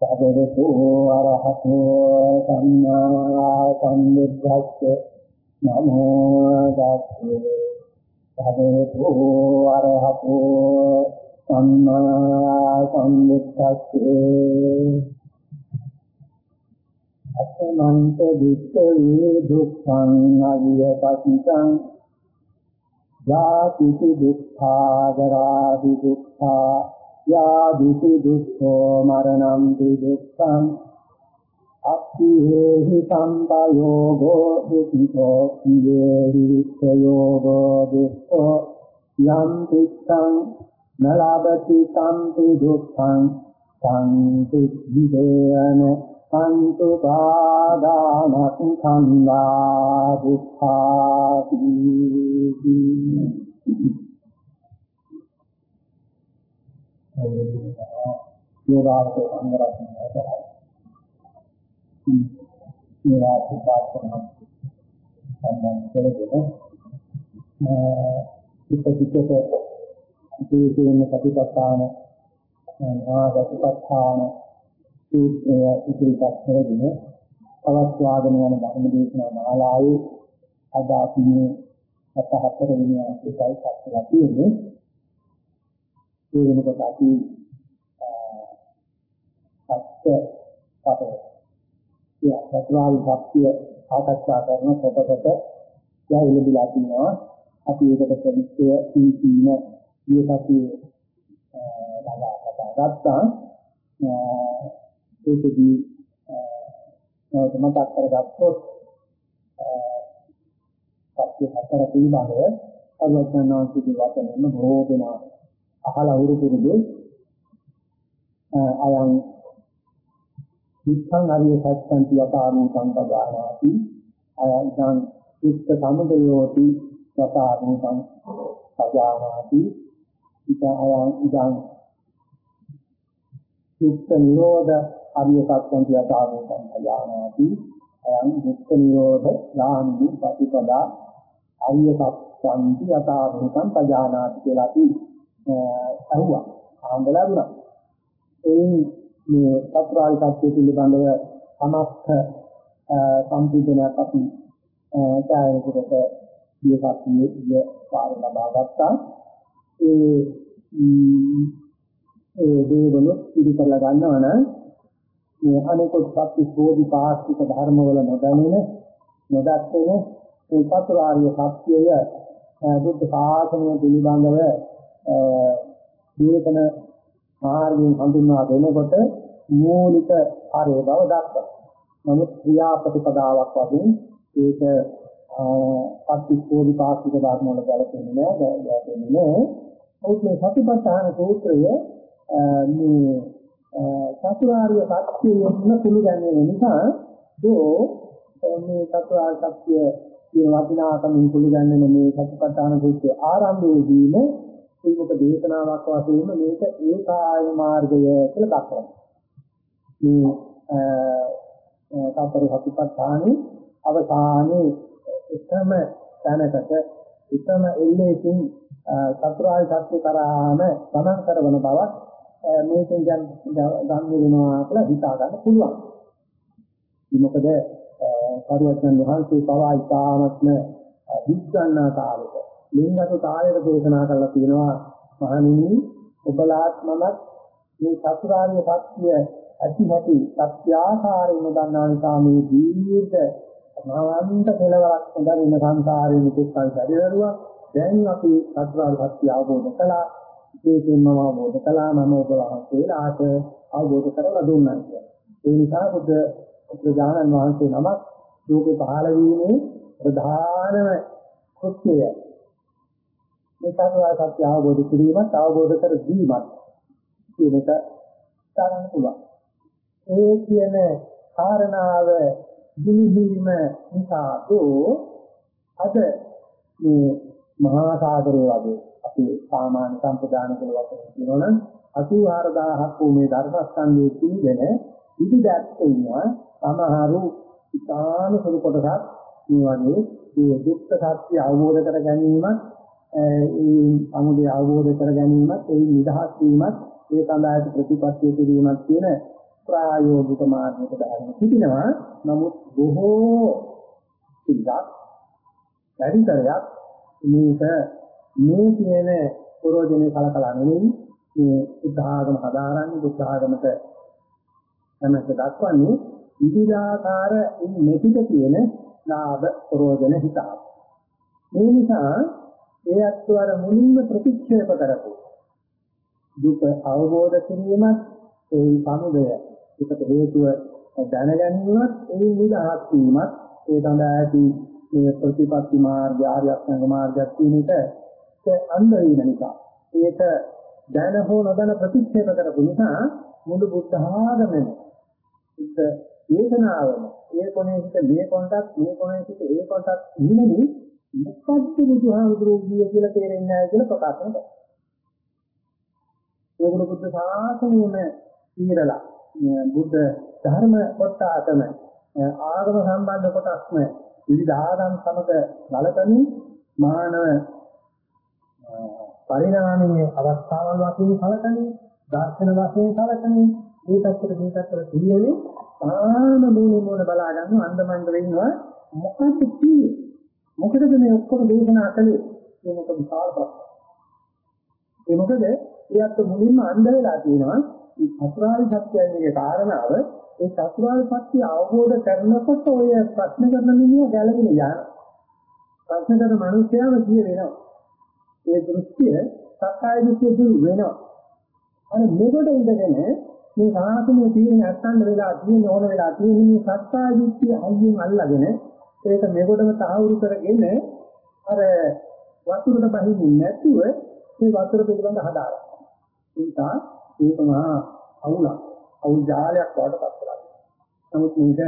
සබරතු අරහතෝ සම්මා සම්බුද්දස්ස නමෝ තස්සේ සබරතු අරහතෝ සම්මා සම්බුද්දස්සේ අසමන්ත දුක්ඛේ දුක්ඛං අවිය පටිච්චං යාති දුක්ඛා ජරාදි දුක්ඛා යාදිති දුක්ඛෝ මරණං දුක්ඛං අත්ථි හේහි සම්පයෝගෝ දුක්ඛෝ ඉවේහි විච්ඡයෝගෝ දුක්ඛෝ යම් දුක්ඛං නලබති සම්පි දුක්ඛං සංති විදේන සන්තු පාදානක් සංවා දුක්ඛාති යෝගාවචර සංගරත්නය කරයි. යෝගාවචර පාස්කරන සම්බන්ධ කරගෙන ඉපදිතට ඉතිරිම කටිපත්තාන ආගතිපත්තාන සූත්‍රය ඉදිරිපත් කරගෙන පවත්වාගෙන යන ධර්ම දේශනා මාලාවේ අද අපි මේ 74 වෙනි අංකයයි සත්‍යලා තියෙන්නේ ඒ වෙනකොට අපි සත්‍ය පදය. ඒ සත්‍යාවි සත්‍ය සාකච්ඡා කරන කොටකට යයිලබිලා තිනවා. අපි ඒකට ප්‍රතික්‍රිය සීතීන ඊටපස්සේ ළඟා කතා ගත්තා. ඒකදී මතක් කරගත්තොත් සත්‍ය හතර පිළිබඳව අලෝකනාන්තික වචනෙම බොහෝ දෙනා අහලා උරු පුරුදු අයං විස්සං අරිය සත්‍යං යතානු සම්පදානාති. අයං චිත්ත සමුදයෝති යතානු සම්පදානාති. ඉත අයං ඉදං චිත්ත නිරෝධ අරිය සත්‍යං යතානු සම්පදානාති. අයං චිත්ත නිරෝධ යාන්ති ප්‍රතිපදා අරිය සත්‍යං යතානු සම්පදානාති කියලා අපි අහුවා ආන්දලා දුනා ඒ මේ චතුරාර්ය සත්‍ය පිළිබඳව සමස්ත සම්පූර්ණයක් අපි ඡායනකට දීපත්ියේ ඉය පාර ලබා ගත්තා ඒ ඒ දේවලු පිළිපදලා ගන්නවා නම් මේ අනිකුත් සත්‍ය බෝධි පාස්තික ධර්මවල නොදැනෙන නොදැක්කේ මේ චතුරාර්ය සත්‍යය බුද්ධ ශාසනය පිළිබඳව දීකන මාර්ගයෙන් හඳුන්වා දෙනකොට මූලික ආරය බව දක්වනවා. නමුත් ක්‍රියාපටිපදාවක් වශයෙන් ඒක අත්‍යෝධි පාස්තික ධර්ම වල ගැලපෙන්නේ නැහැ, ගැලපෙන්නේ නැහැ. ඒත් මේ සතිපට්ඨාන සූත්‍රය මේ චතුරාර්ය සත්‍යයෙන් පිළිගන්නේ නිසා දෝ මේ චතුරාර්ය සත්‍ය කියන වටිනාකමින් පිළිගන්නේ මේ සතිපට්ඨාන සූත්‍රයේ ආරම්භයේදීම ඒකක දේශනාවක් වශයෙන් මේක ඒකායන මාර්ගය කියලා දක්වනවා. මේ සතර සතිපට්ඨානෙ අවසානයේ එකම තැනකට එකම එල්ලේකින් චතුරාර්ය සත්‍ය කරාම ගමන් කරන බව මේකෙන් දැන් ගන්න වෙනවා කියලා හිතා ගන්න පුළුවන්. මොකද පරිවර්තන වහන්සේ පවා ඉතාමත්ම විඥානා කාලෙක ලිංගතු කාලයට දේශනා කරලා තියෙනවා. මහණෙනි ඔබලාත් මමත් මේ චතුරාර්ය සත්‍ය ඇති නැති සත්‍යාකාරයෙන් දන්නා නිසා මේ දීර්ඝ මහන්ත කෙලවරක් හොඳින් ඉන්න සංසාරයේ මෙතෙක් කල් පරිදරුවා දැන් අපි චතුරාර්ය සත්‍ය අවබෝධ කළා. ඒකෙන් මම අවබෝධ කළා. මම ඔබ වහන්සේලාට අවබෝධ කරලා දුන්නා ඒ නිසා බුද්ධ ප්‍රජානන් වහන්සේ නමක් ලෝකේ පහළ වීමේ ප්‍රධානම කෘත්‍යය මේ චතුරාර්ය සත්‍ය අවබෝධ කිරීමත් අවබෝධ කර දීමත් කියන එක ගන්න පුළුවන්. ඒ කියන කාරණාව දිවිහිම නිසා තෝ අද මේ මහා සාගරය වගේ අපේ සාමාන්‍ය සම්ප්‍රදාන කළ වශයෙන් කියනවනම් 84000ක් වූ මේ ධර්මස්කන්ධයේ පිළිගෙන විවිධයක් ඉන්නවා සමහරු ඉතාම සුළු කොටසක් මේ වගේ මේ දුක්ඛ සත්‍ය අවබෝධ කර ගැනීමත් ඒ සමුදය අවබෝධ කර ගැනීමත් ඒ නිදහස් වීමත් ඒ සඳහා ප්‍රතිපත්තිය කිරීමත් කියන ප්‍රායෝගික මාර්ගයක දාගෙන සිටිනවා. නමුත් බොහෝ සිල්වත් පරිතරයක් මේක මේ කියන ප්‍රෝජනේ කලකලා නෙවෙයි මේ බුද්ධ ආගම හදාරන්නේ බුද්ධ ආගමට තමයි දක්වන්නේ විවිධාකාර මෙතික කියන ලාභ ප්‍රෝජන හිතාව. මේ නිසා ඒ අත්වර මුලින්ම ප්‍රතික්ෂේප කරපු දුක අවබෝධ කිරීමත් ඒ සමුදය. ඒකට හේතුව දැනගැනීමත් ඒ නිදහස් වීමත් ඒ සඳහා ඇති මේ ප්‍රතිපත්ති මාර්ගය ආර්ය අෂ්ටාංග මාර්ගයක් කියන එක අන්ධ වෙන නිසා. ඒක දැන හෝ නොදැන ප්‍රතික්ෂේප කරපු නිසා මුළු බුද්ධ ආගමෙම ඉත වේදනාවම ඒ කොනේ සිට මේ කොටත් මේ කොනේ සිට ඒ කොටත් නිමෙන්නේ මොකද්ද බුදුහාමුදුරුවෝ කිය කියලා තේරෙන්නේ නැහැ කියලා ප්‍රකාශ කරනවා. ඒගොල්ලෝ බුද්ධ ශාසනයම ඉරලා බුද්ධ ධර්ම කොටසම ආගම සම්බන්ධ කොටස්ම විවිධ ආගම් සමග ගලපමින් මානව පරිණාමයේ අවස්ථාවල් වශයෙන් කලකන්නේ දර්ශන වශයෙන් කලකන්නේ මේ පැත්තට මේ පැත්තට පිළිවෙලේ තාම මේ මොන බලා ගන්න අන්දමන්ද වෙන්නවා මොකක්ද කියේ මොකටද මේ ඔක්කොම දේශනා කළේ? මේක විශාල ප්‍රශ්නයක් ඒ මොකද? ඒත් මුලින්ම අන්ධ වෙලා තියෙනවා. මේ චතුරාර්ය සත්‍යයේ කාරණාව. ඒ චතුරාර්ය සත්‍ය අවබෝධ කරනකොට ඔය ප්‍රශ්න කරන මිනිහ ගැලවෙන යන. ප්‍රශ්න කරන මිනිහයාම කිය වෙනවා. ඒ දෘෂ්ටිය සක්කාය දෘෂ්ටිය දුරු වෙනවා. අර මෙගොඩ ඉඳගෙන මේ සාසනයේ තියෙන අත්හඬ වෙලා තියෙන ඕන වෙලා තියෙන මේ සත්‍යා දෘෂ්ටිය අයියෙන් අල්ලගෙන ඒක මෙගොඩම තහවුරු කරගෙන අර වතුරට බහින්නේ නැතුව මේ වතුර පිළිබඳ හදාගන්න. ඒක ඒක මහා අවුලක්. අවුල් ජාලයක් වඩපත් කරලා. නමුත් මේක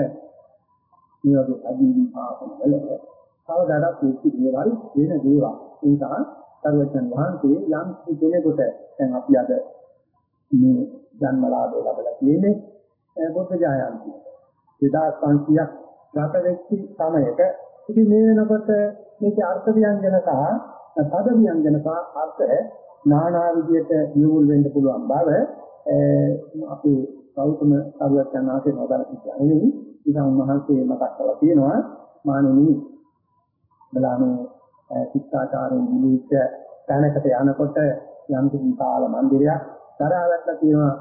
මේ වගේ අදීන් පාසන වල කවදාවත් මේ දේවල් වෙන දේවල්. ඒක සර්වචන් වහන්සේ යම් කෙනෙකුට දැන් අපි අද මේ ජන්මලාභය ලැබලා තියෙන්නේ බුද්ධ ජයන්ති 2500ක් ගත වෙච්ච සමයක ඉතින් මේ වෙනකොට මේකේ අර්ථ ව්‍යංජන සහ පද ව්‍යංජන සහ අර්ථ නානා විදියට නියුල් වෙන්න පුළුවන් බව අපි ගෞතම සර්වඥාන් වහන්සේ නෝදලා කියන්නේ ඉතින් උන්වහන්සේ මතක් කරලා තියෙනවා මානෙනි බලානේ ශික්ෂාචාරයෙන් නිවිච්ච තැනකට යනකොට යම් කිසි කාල මන්දිරයක් දරාවැටලා තියෙනවා.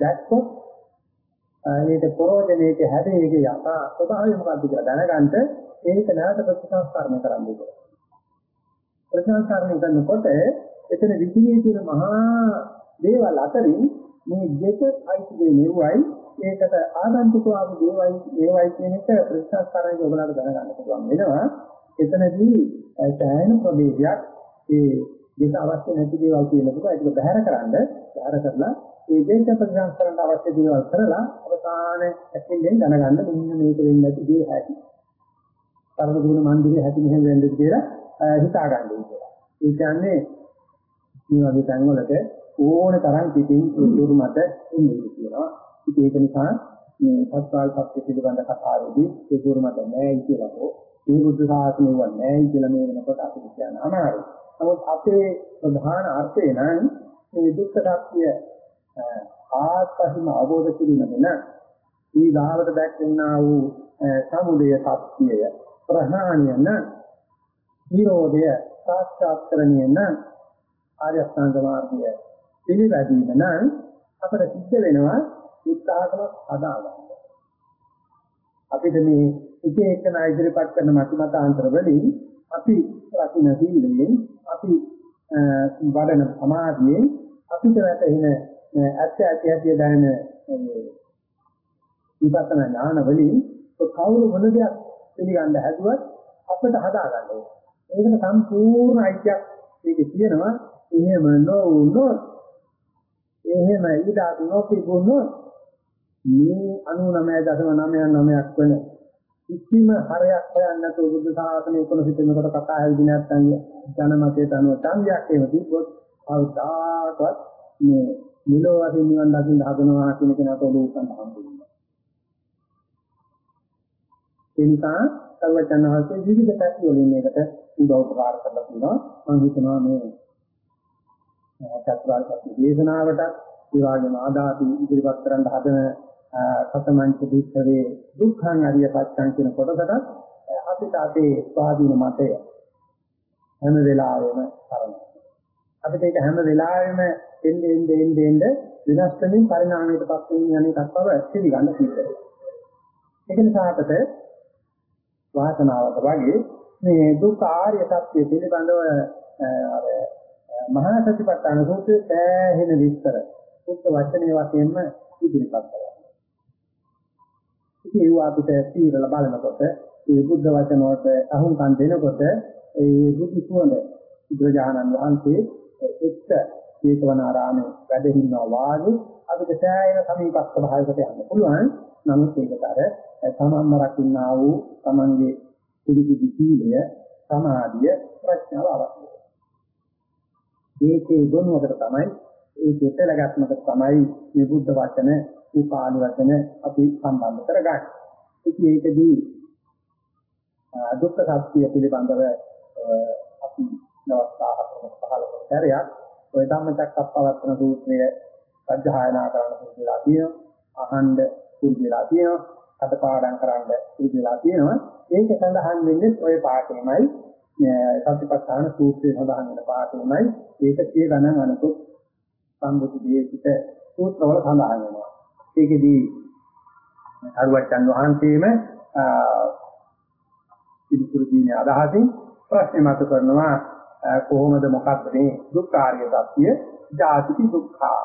දැක්කොත් ඒක ප්‍රෝජනයේක හැදෙන්නේ යථා ස්වභාවය මොකක්ද කියලා දැනගන්න ඒක නැවත ප්‍රතිසංස්කරණය කරන්න ඕනේ. ප්‍රතිසංස්කරණය කරනකොට එතන විචිනේ තියෙන මහා දේවල් අතරින් මේ දෙක අයිති දේ නෙවුවයි ඒකට ආගන්තුක ආපු දේවල් ඒවයි කියන එක ප්‍රතිසංස්කරණය ඔයගලට දැනගන්න පුළුවන් වෙනවා. එතනදී සෑහෙන ප්‍රභේදයක් ඒ දෙක අවශ්‍ය නැති දේවල් කියනකොට ඒක බැහැර කරන්න බැහැර කරලා ඒ දෙක ප්‍රතිසංස්කරණයට අවශ්‍ය දේවල් කරලා අවසාන ඇකින්ෙන් දැනගන්න මෙන්න මේක වෙන්නේ නැති දේ ඇති. පරම ගුණ මන්දිරේ ඇති මෙහෙම වෙන්නේ කියලා හිතා ගන්න ඕනේ. ඒ කියන්නේ මේ වගේ තැන්වලට ඕන තරම් පිටින් උතුරු මත ඉන්නේ කියනවා. ඉතින් ඒක නිසා මේ සත්‍වාල් සත්‍ය පිළිබඳ කතාවේදී ඒ උතුරු මත නැහැ කියලා හෝ මේ බුද්ධ ශාසනය නැහැ කියලා මේ වෙනකොට අපිට කියන්න අමාරුයි. නමුත් අපේ ප්‍රධාන අර්ථය නම් මේ දුක්ඛ සත්‍ය ආත්පහිම අවබෝධ කිරීම වෙන ඊගාවට දැක්වෙනා වූ සමුදය සත්‍යය ප්‍රහාණය න නිරෝධය සාක්ෂාත් කරණය න ආර්ය අෂ්ටාංග මාර්ගය පිළිපැදීම නම් අපට සිද්ධ වෙනවා උත්සාහකමක් හදාගන්න. අපිට මේ එක එක නා ඉදිරිපත් කරන මතිමතාන්තර වලින් අපි රකින්න සීලයෙන් අපි වඩන සමාධියෙන් අපිට වැටෙන ඇත්ත ඇති ඇති දැනෙන විපස්සනා ඥාන වලින් කවුරු මොන දෙයක් පිළිගන්න හැදුවත් අපිට හදා ගන්න ඕනේ. ඒකට සම්පූර්ණ අයිතියක් මේකේ තියෙනවා. එහෙම නොවුනොත් එහෙම ඊට නොතිබුණොත් මේ 99.99ක් වෙන කිසිම හරයක් හොයන්න නැතුව බුද්ධ ශාසනය කොන හිතෙනකොට කතා හැදින් නැත්නම් ජනමතයට අනුව සංඥාවක් එහෙම තිබ්බොත් අවදාකවත් මේ නිලෝ වශයෙන් නිවන් දකින්න හදනවා කියන කෙනාට ඔලුව සම්බන්ධ වෙනවා. ඒ නිසා සර්වඥාන්සේ විවිධ පැති වලින් මේකට උදව් උපකාර කරලා තියෙනවා. මම හිතනවා මේ චතුරාර්ය සත්‍ය දේශනාවට ඒ වගේම ආදාති ඉදිරිපත් කරන්න හදන සතමංච දුක්ඛේ දුක්ඛං අරිය සත්‍යං කියන කොටසට අපිට අපේ ස්වාධීන මතය හැම වෙලාවෙම කරනවා. අපිට ඒක හැම වෙලාවෙම එන්නේ එන්නේ එන්නේ එන්නේ වෙනස් වෙමින් පරිණාමයටපත් වෙමින් යන එකක් බව පිළිගන්න සිද්ධ ඒක නිසා අපිට වාසනාවට වගේ මේ දුක් ආර්ය සත්‍ය පිළිබඳව අර මහා සතිපට්ඨාන සූත්‍රයේ සෑහෙන විස්තර සුත්ත වචනේ වශයෙන්ම ඉදිරිපත් කරනවා. ඉතින් ඒවා අපිට තීරලා බලනකොට මේ බුද්ධ වචන වලට අහුම්කම් දෙනකොට ඒ බුදු සුවඳ බුදුරජාණන් වහන්සේ එක්ක ජේතවනාරාමේ වැඩ ඉන්නවා වාගේ අපිට සෑහෙන සමීපස්ත භාවයකට යන්න පුළුවන්. නමුත් ඒකට අර තමන්ම රකින්නා වූ තමන්ගේ පිළිපිදි සීලය, සමාධිය, ප්‍රඥාව අවශ්‍යයි. ඒකේ ගුණවකට තමයි ඒකේ පෙළගැස්මකට තමයි මේ බුද්ධ වචන, මේ පාළි වචන අපි සම්බන්ධ කරගන්නේ. ඉතින් ඒකදී දුක්ඛ සත්‍ය පිළිබඳව අපි දවස් 10කට 15කට පෙරයක් ඔය ධම්මචක්කප්පවත්තන සූත්‍රය අධ්‍යයනා කරන්න පුරුදුලා තියෙනවා. අහන්න පුරුදුලා තියෙනවා. අතපාඩම් කරන්න පුරුදුලා තියෙනවා. ඒක සඳහන් වෙන්නේ ඔය පාඩේමයි. සතිපට්ඨාන සූත්‍රයේ සඳහන් වෙන පාඩේමයි. ඒක සිය ගණන් අනුකුත් සම්බුද්ධ දේශිත සූත්‍රවල සඳහන් වෙනවා. ඒකෙදී අරුවචන් වහන්සේම පිළිතුරු දීමේ අදහසින් ප්‍රශ්න මත කරනවා කොහොමද මොකක්ද මේ දුක්ඛාරිය සත්‍ය? ජාති දුක්ඛා.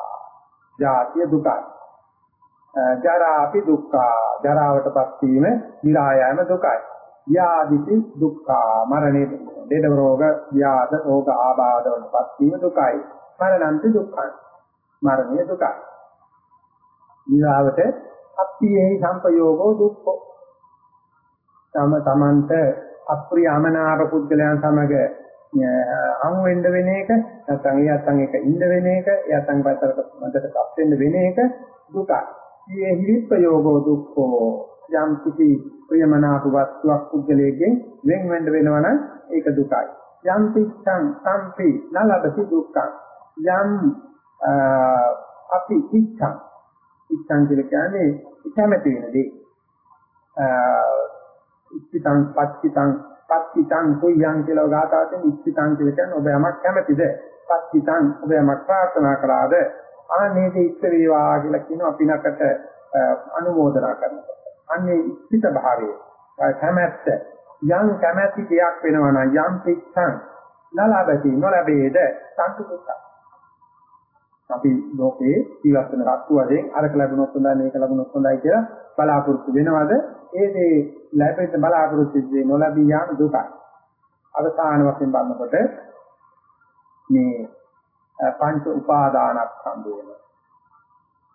ජාතිය දුකයි. ජරාපි දුක්ඛා. ජරාවටපත් වීම විරායම දුකයි. ව්‍යාධිති දුක්ඛා. මරණේ දෙද රෝග ව්‍යාධ රෝග ආබාධ වලපත් වීම දුකයි. මරණන්ති දුක්ඛයි. මරණය දුකයි. විරාවට අප්පියෙහි සංපයෝගෝ දුක්ඛෝ. තම තමන්ට අප්‍රියමනාප පුද්ගලයන් සමග අමු වෙන්න වෙන එක නැත්නම් එයාටන් එක ඉන්න වෙන එක එයාටන් පැත්තකට මැදටපත් වෙන්න වෙන එක දුකයි. මේ හිරිප්පයෝගෝ දුක්ඛෝ යම් කිසි ප්‍රියමනාප වස්තුවක් පුද්ගලයෙන් වෙන් වෙන්න වෙනවා නම් ඒක දුකයි. යම් පිච්ඡං සම්පි නලබති දුක්ඛං යම් අපි ඉච්ඡං ඉච්ඡං කියන්නේ කැමති වෙන දේ. ඉච්ඡිතං පච්චිතං පත්තිතං කුයං කියලා ගාතාවෙන් ඉච්ඡිතං කියලා කියන්නේ ඔබ යමක් කැමතිද? පත්තිතං ඔබ යමක් ප්‍රාර්ථනා කළාද? ආනේද ඉච්ඡ වේවා කියලා කියන අපිනකට අනුමෝදනා කරනවා. අන්නේ ඉච්ඡිත භාවයේ කැමැත්ත යම් කැමැති දෙයක් වෙනවා නම් යම් පිච්ඡං නලබති නොලබේද සතුටුයි. අපි ලෝකේ ජීවත් වෙන රක්කු වශයෙන් අරක ලැබුණොත් හොඳයි මේක ලැබුණොත් හොඳයි කියලා බලාපොරොත්තු වෙනවද? ඒ දේ ලැබෙන්න බලාපොරොත්තු වෙන්නේ නොලැබී යාම දුකයි අවසාන වශයෙන් බලනකොට මේ පංච උපාදානස්කන්ධය වෙන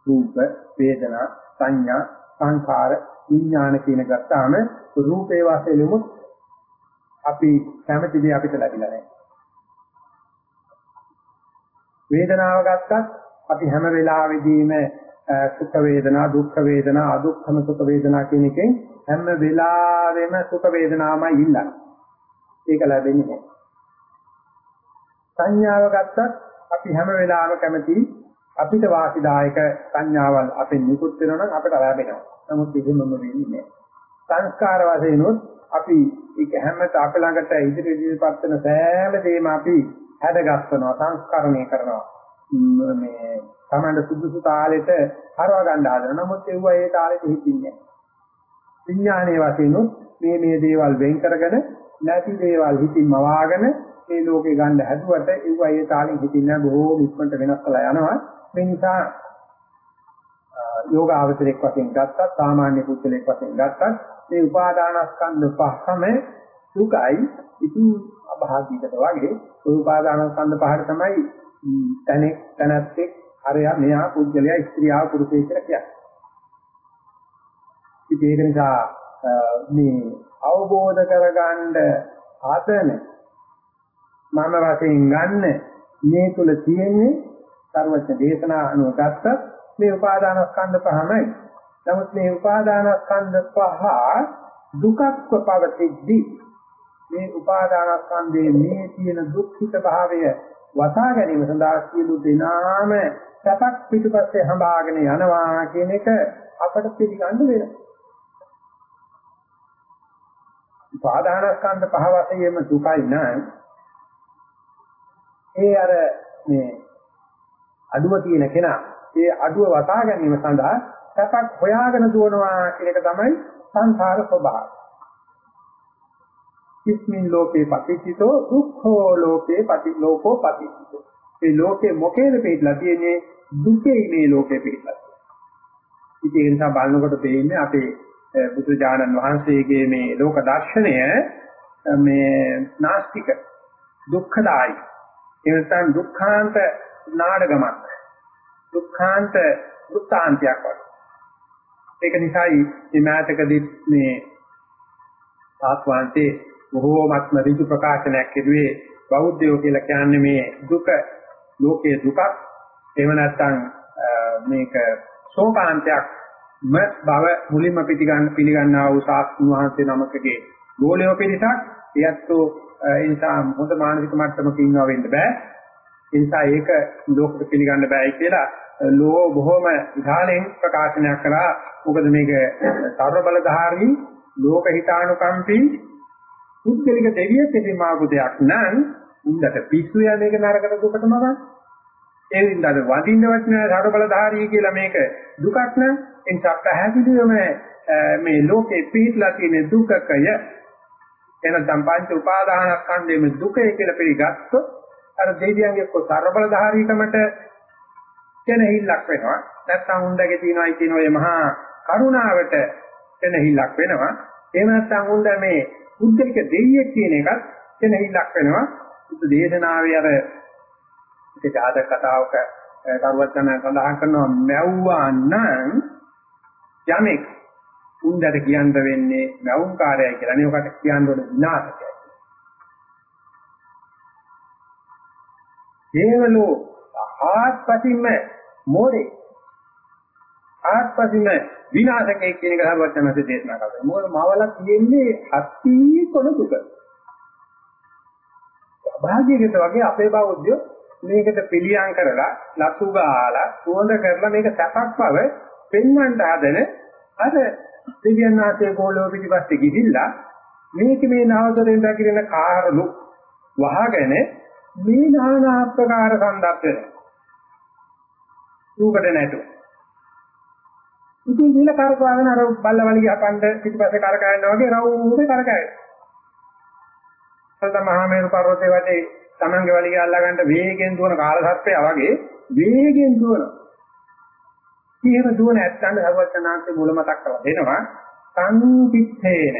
රූප වේදනා සංඥා සංඛාර විඥාන කියන ගත්තාම රූපේ වාසෙලෙමුත් අපි කැමති දේ අපිට ලැබිලා නැහැ. වේදනාව ගත්තත් අපි හැම වෙලාවෙදීම සුඛ වේදනා දුක්ඛ වේදනා අදුක්ඛම සුඛ වේදනා කියන එකෙන් හැම වෙලාවෙම සුඛ වේදනාමයි ඉල්ලන්නේ. ඒක ලැබෙන්නේ නැහැ. සංඥාව ගත්තත් අපි හැම වෙලාවෙම කැමති අපිට වාසිදායක සංඥාවල් අපෙන් නිකුත් වෙනවා නම් අපිට ලැබෙනවා. නමුත් එහෙමම වෙන්නේ නැහැ. සංස්කාර වශයෙන් උත් අපි ඒක හැමත අප ළඟට ඉදිරි ඉදිරිපත් වෙන සෑම දෙයක්ම අපි හැදගස්සනවා සංස්කරණය කරනවා. මේ තමන්ට සුදුසු තාලෙට හරව ගන්න හදන. නමුත් ඒව ඒ තාලෙට හිතින්නේ විඥානයේ වශයෙන් මේ මේ දේවල් වෙන් කරගෙන නැති දේවල් හිතින්ම වාගෙන මේ ලෝකේ ගන්න හැදුවට ඒව ඒ තාලෙන් හිතින්නේ බොහෝ ඉක්මනට වෙනස් කරලා යනවා. මේ නිසා යෝග අවතරයක් වශයෙන් ගත්තත් සාමාන්‍ය පුද්ගලයෙක් වශයෙන් ගත්තත් මේ උපාදානස්කන්ධ පහම සුඛයි ඉතින් අභාගිකට වගේ උපාදානස්කන්ධ පහට තමයි තැනෙක් තැනැත්තෙක් අරයා මෙයා පුද්ගලයා ස්ත්‍රියා පුරුෂය කියලා කියන්නේ. ඉතින් ඒක නිසා මේ අවබෝධ කරගන්න ආතන මම වශයෙන් ගන්න මේ තුල තියෙන්නේ සර්වඥ දේශනා අනුව ගත්තත් මේ උපාදානස්කන්ධ පහමයි. නමුත් මේ උපාදානස්කන්ධ පහ දුකක්ව පවතිද්දී මේ උපාදානස්කන්ධයේ මේ තියෙන දුක්ඛිත භාවය වසා ගැනීම සඳහා සියලු දෙනාම සැපක් පිටුපස්සේ හඹාගෙන යනවා කියන එක අපට පිළිගන්න වෙනවා. පාදානස්කන්ධ පහ වශයෙන්ම දුකයි නම් ඒ අර මේ අඩුව තියෙන කෙනා ඒ අඩුව වටා ගැනීම සඳහා සැපක් හොයාගෙන දුවනවා කියන එක තමයි සංසාර ස්වභාවය. ඉස්මින් ලෝකේ පටිච්චිතෝ දුක්ඛෝ ලෝකේ පටි ලෝකෝ පටිච්චිතෝ. ඒ ලෝකේ මොකේද පිටලා තියෙන්නේ දුකේ මේ ලෝකේ පිටලා. ඉතින් ඒ නිසා බලනකොට පේන්නේ අපේ බුදු දානන් වහන්සේගේ මේ ලෝක දර්ශනය මේ නාස්තික දුක්ඛදායි එනසන් දුක්ඛාන්ත නාඩගමක් දුක්ඛාන්ත වෘත්තාන්තයක් වගේ ඒක නිසායි මේ මාතකදී මේ සාත්වාන්තේ බොහෝමත්ම ඍජු ප්‍රකාශනයක් කෙරුවේ බෞද්ධයෝ කියලා කියන්නේ මේ දුක ලෝකයේ දුකක් එහෙම නැත්නම් මේක ශෝකාන්තයක් ම බව මුලින්ම පිටිගන්න පිළිගන්නා වූ සාස්තුන් වහන්සේ නමකගේ ගෝලයෝ පිළිසක් එයත්ෝ ඒ නිසා හොඳ මානසික මට්ටමක ඉන්නවා වෙන්න බෑ. ඒ නිසා ඒක ලෝකෙට පිළිගන්න බෑයි කියලා ලෝ බොහොම විධාලයෙන් ප්‍රකාශනයක් කළා මොකද මේක සර්ව බලධාරී ලෝක හිතානුකම්පී පුද්ගලික දෙවියෙක් එපිමාපු දෙයක් නම් උන්දට පිස්සු යන එක නරකට දුකටම ගන්න. ඒ වින්දාද වදින්න වටින සර්ව බලධාරී කියලා මේක දුකක් නම් එන් සප්පහැදිලිවම මේ ලෝකේ පිහිట్లా තියෙන දුකකය එනනම් පංච උපාදානස්කන්ධයේ දුකේ කියලා පිළිගත්තොත් අර දෙවියන්ගේ කො සර්ව බලධාරීකමට කෙනෙහිල්ලක් වෙනවා. නැත්නම් උණ්ඩගේ තියනයි කියන ඔය මහා කරුණාවට කෙනෙහිල්ලක් වෙනවා. එහෙම නැත්නම් උණ්ඩ මේ බුද්ධික දෙවියෙක් කියන එකත් කෙනෙහිල්ලක් වෙනවා. බුද්ධ දේශනාවේ අර ඒක ජාතක කතාවක කරුවචන සඳහන් කරනවා මැව්වා නම් යමෙක් උණ්ඩට කියන්න වෙන්නේ මැවුම්කාරයයි කියලා. නේ ඔකට කියන්න ඕන විනාශකයි. හේවලෝ ආත්පසින්ම මොරේ ආත්පසින්ම විනාශකයේ කියන එක හරවත් තමයි දේශනා කරන්නේ. මොකද මවල තියෙන්නේ අති කොන දුක. භාග්‍යගත වගේ අපේ බෞද්ධය මේකට පිළියම් කරලා ලසු ගාලා සුවඳ කරලා මේක සැපක් බව පෙන්වන්න හදන අර දෙවියන් ආසේ ගෝලෝ පිටිපස්සේ ගිහිල්ලා මේක මේ නාවතරෙන් දකින්න කාරණු වහගෙන මේ নানা ආකාර සම්දප්පන ඌකට නැතු. ඉතින් විල කරකවගෙන අර බල්ලවලිය හපන්න පිටිපස්සේ කරකවනවා වගේ රවුමේ කරකවනවා. සල්ත මහමේරු පර්වතයේ වටේ Tamange වලිය අල්ලා ගන්න වේගෙන් දුවන කාලසර්පයා වගේ වේගෙන් දුවනවා. එහෙම දුවන ඇත්තන්ට සර්වඥාන්සේ මුල මතක් කරලා දෙනවා සංකිට්ඨේන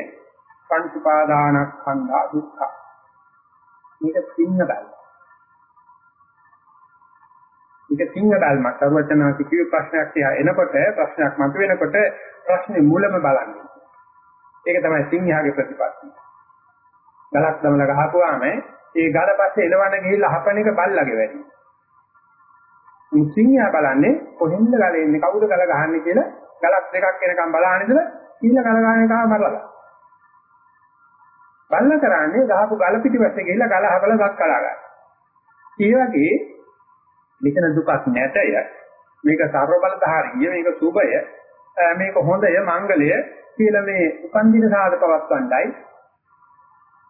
පංච උපාදානස්කන්ධා දුක්ඛ. මේක සිංහ බැලුවා. ඒක සිංහ බල්මක් සර්වචනාති කිව්ව ප්‍රශ්නයක් තියා එනකොට ප්‍රශ්නයක් මතුවෙනකොට ප්‍රශ්නේ මුලම බලන්නේ. ඒක තමයි සිංහයාගේ ප්‍රතිපත්තිය. ගලක් දමලා ගහපුවාම ඒ ගල පස්සේ එලවන්න ගිහිල්ලා හපන එක බල්ලගේ වැඩි. මේ සිංහයා බලන්නේ කොහෙන්ද ගල එන්නේ කවුද ගල ගහන්නේ කියලා ගලක් දෙකක් එනකම් බලහන් ඉඳලා ඊළ ගල ගහන එක මරලා. බල්ල කරන්නේ ගහපු ගල පිටිපස්සේ ගිහිල්ලා ගල හබලා ගස් කලා ගන්න. ඒ වගේ මෙතන දුකක් නැතය. මේක සර්ව බලධාරීය මේක සුභය. මේක හොඳය මංගලය කියලා මේ උපන්දින සාධක පවත්වන්නයි.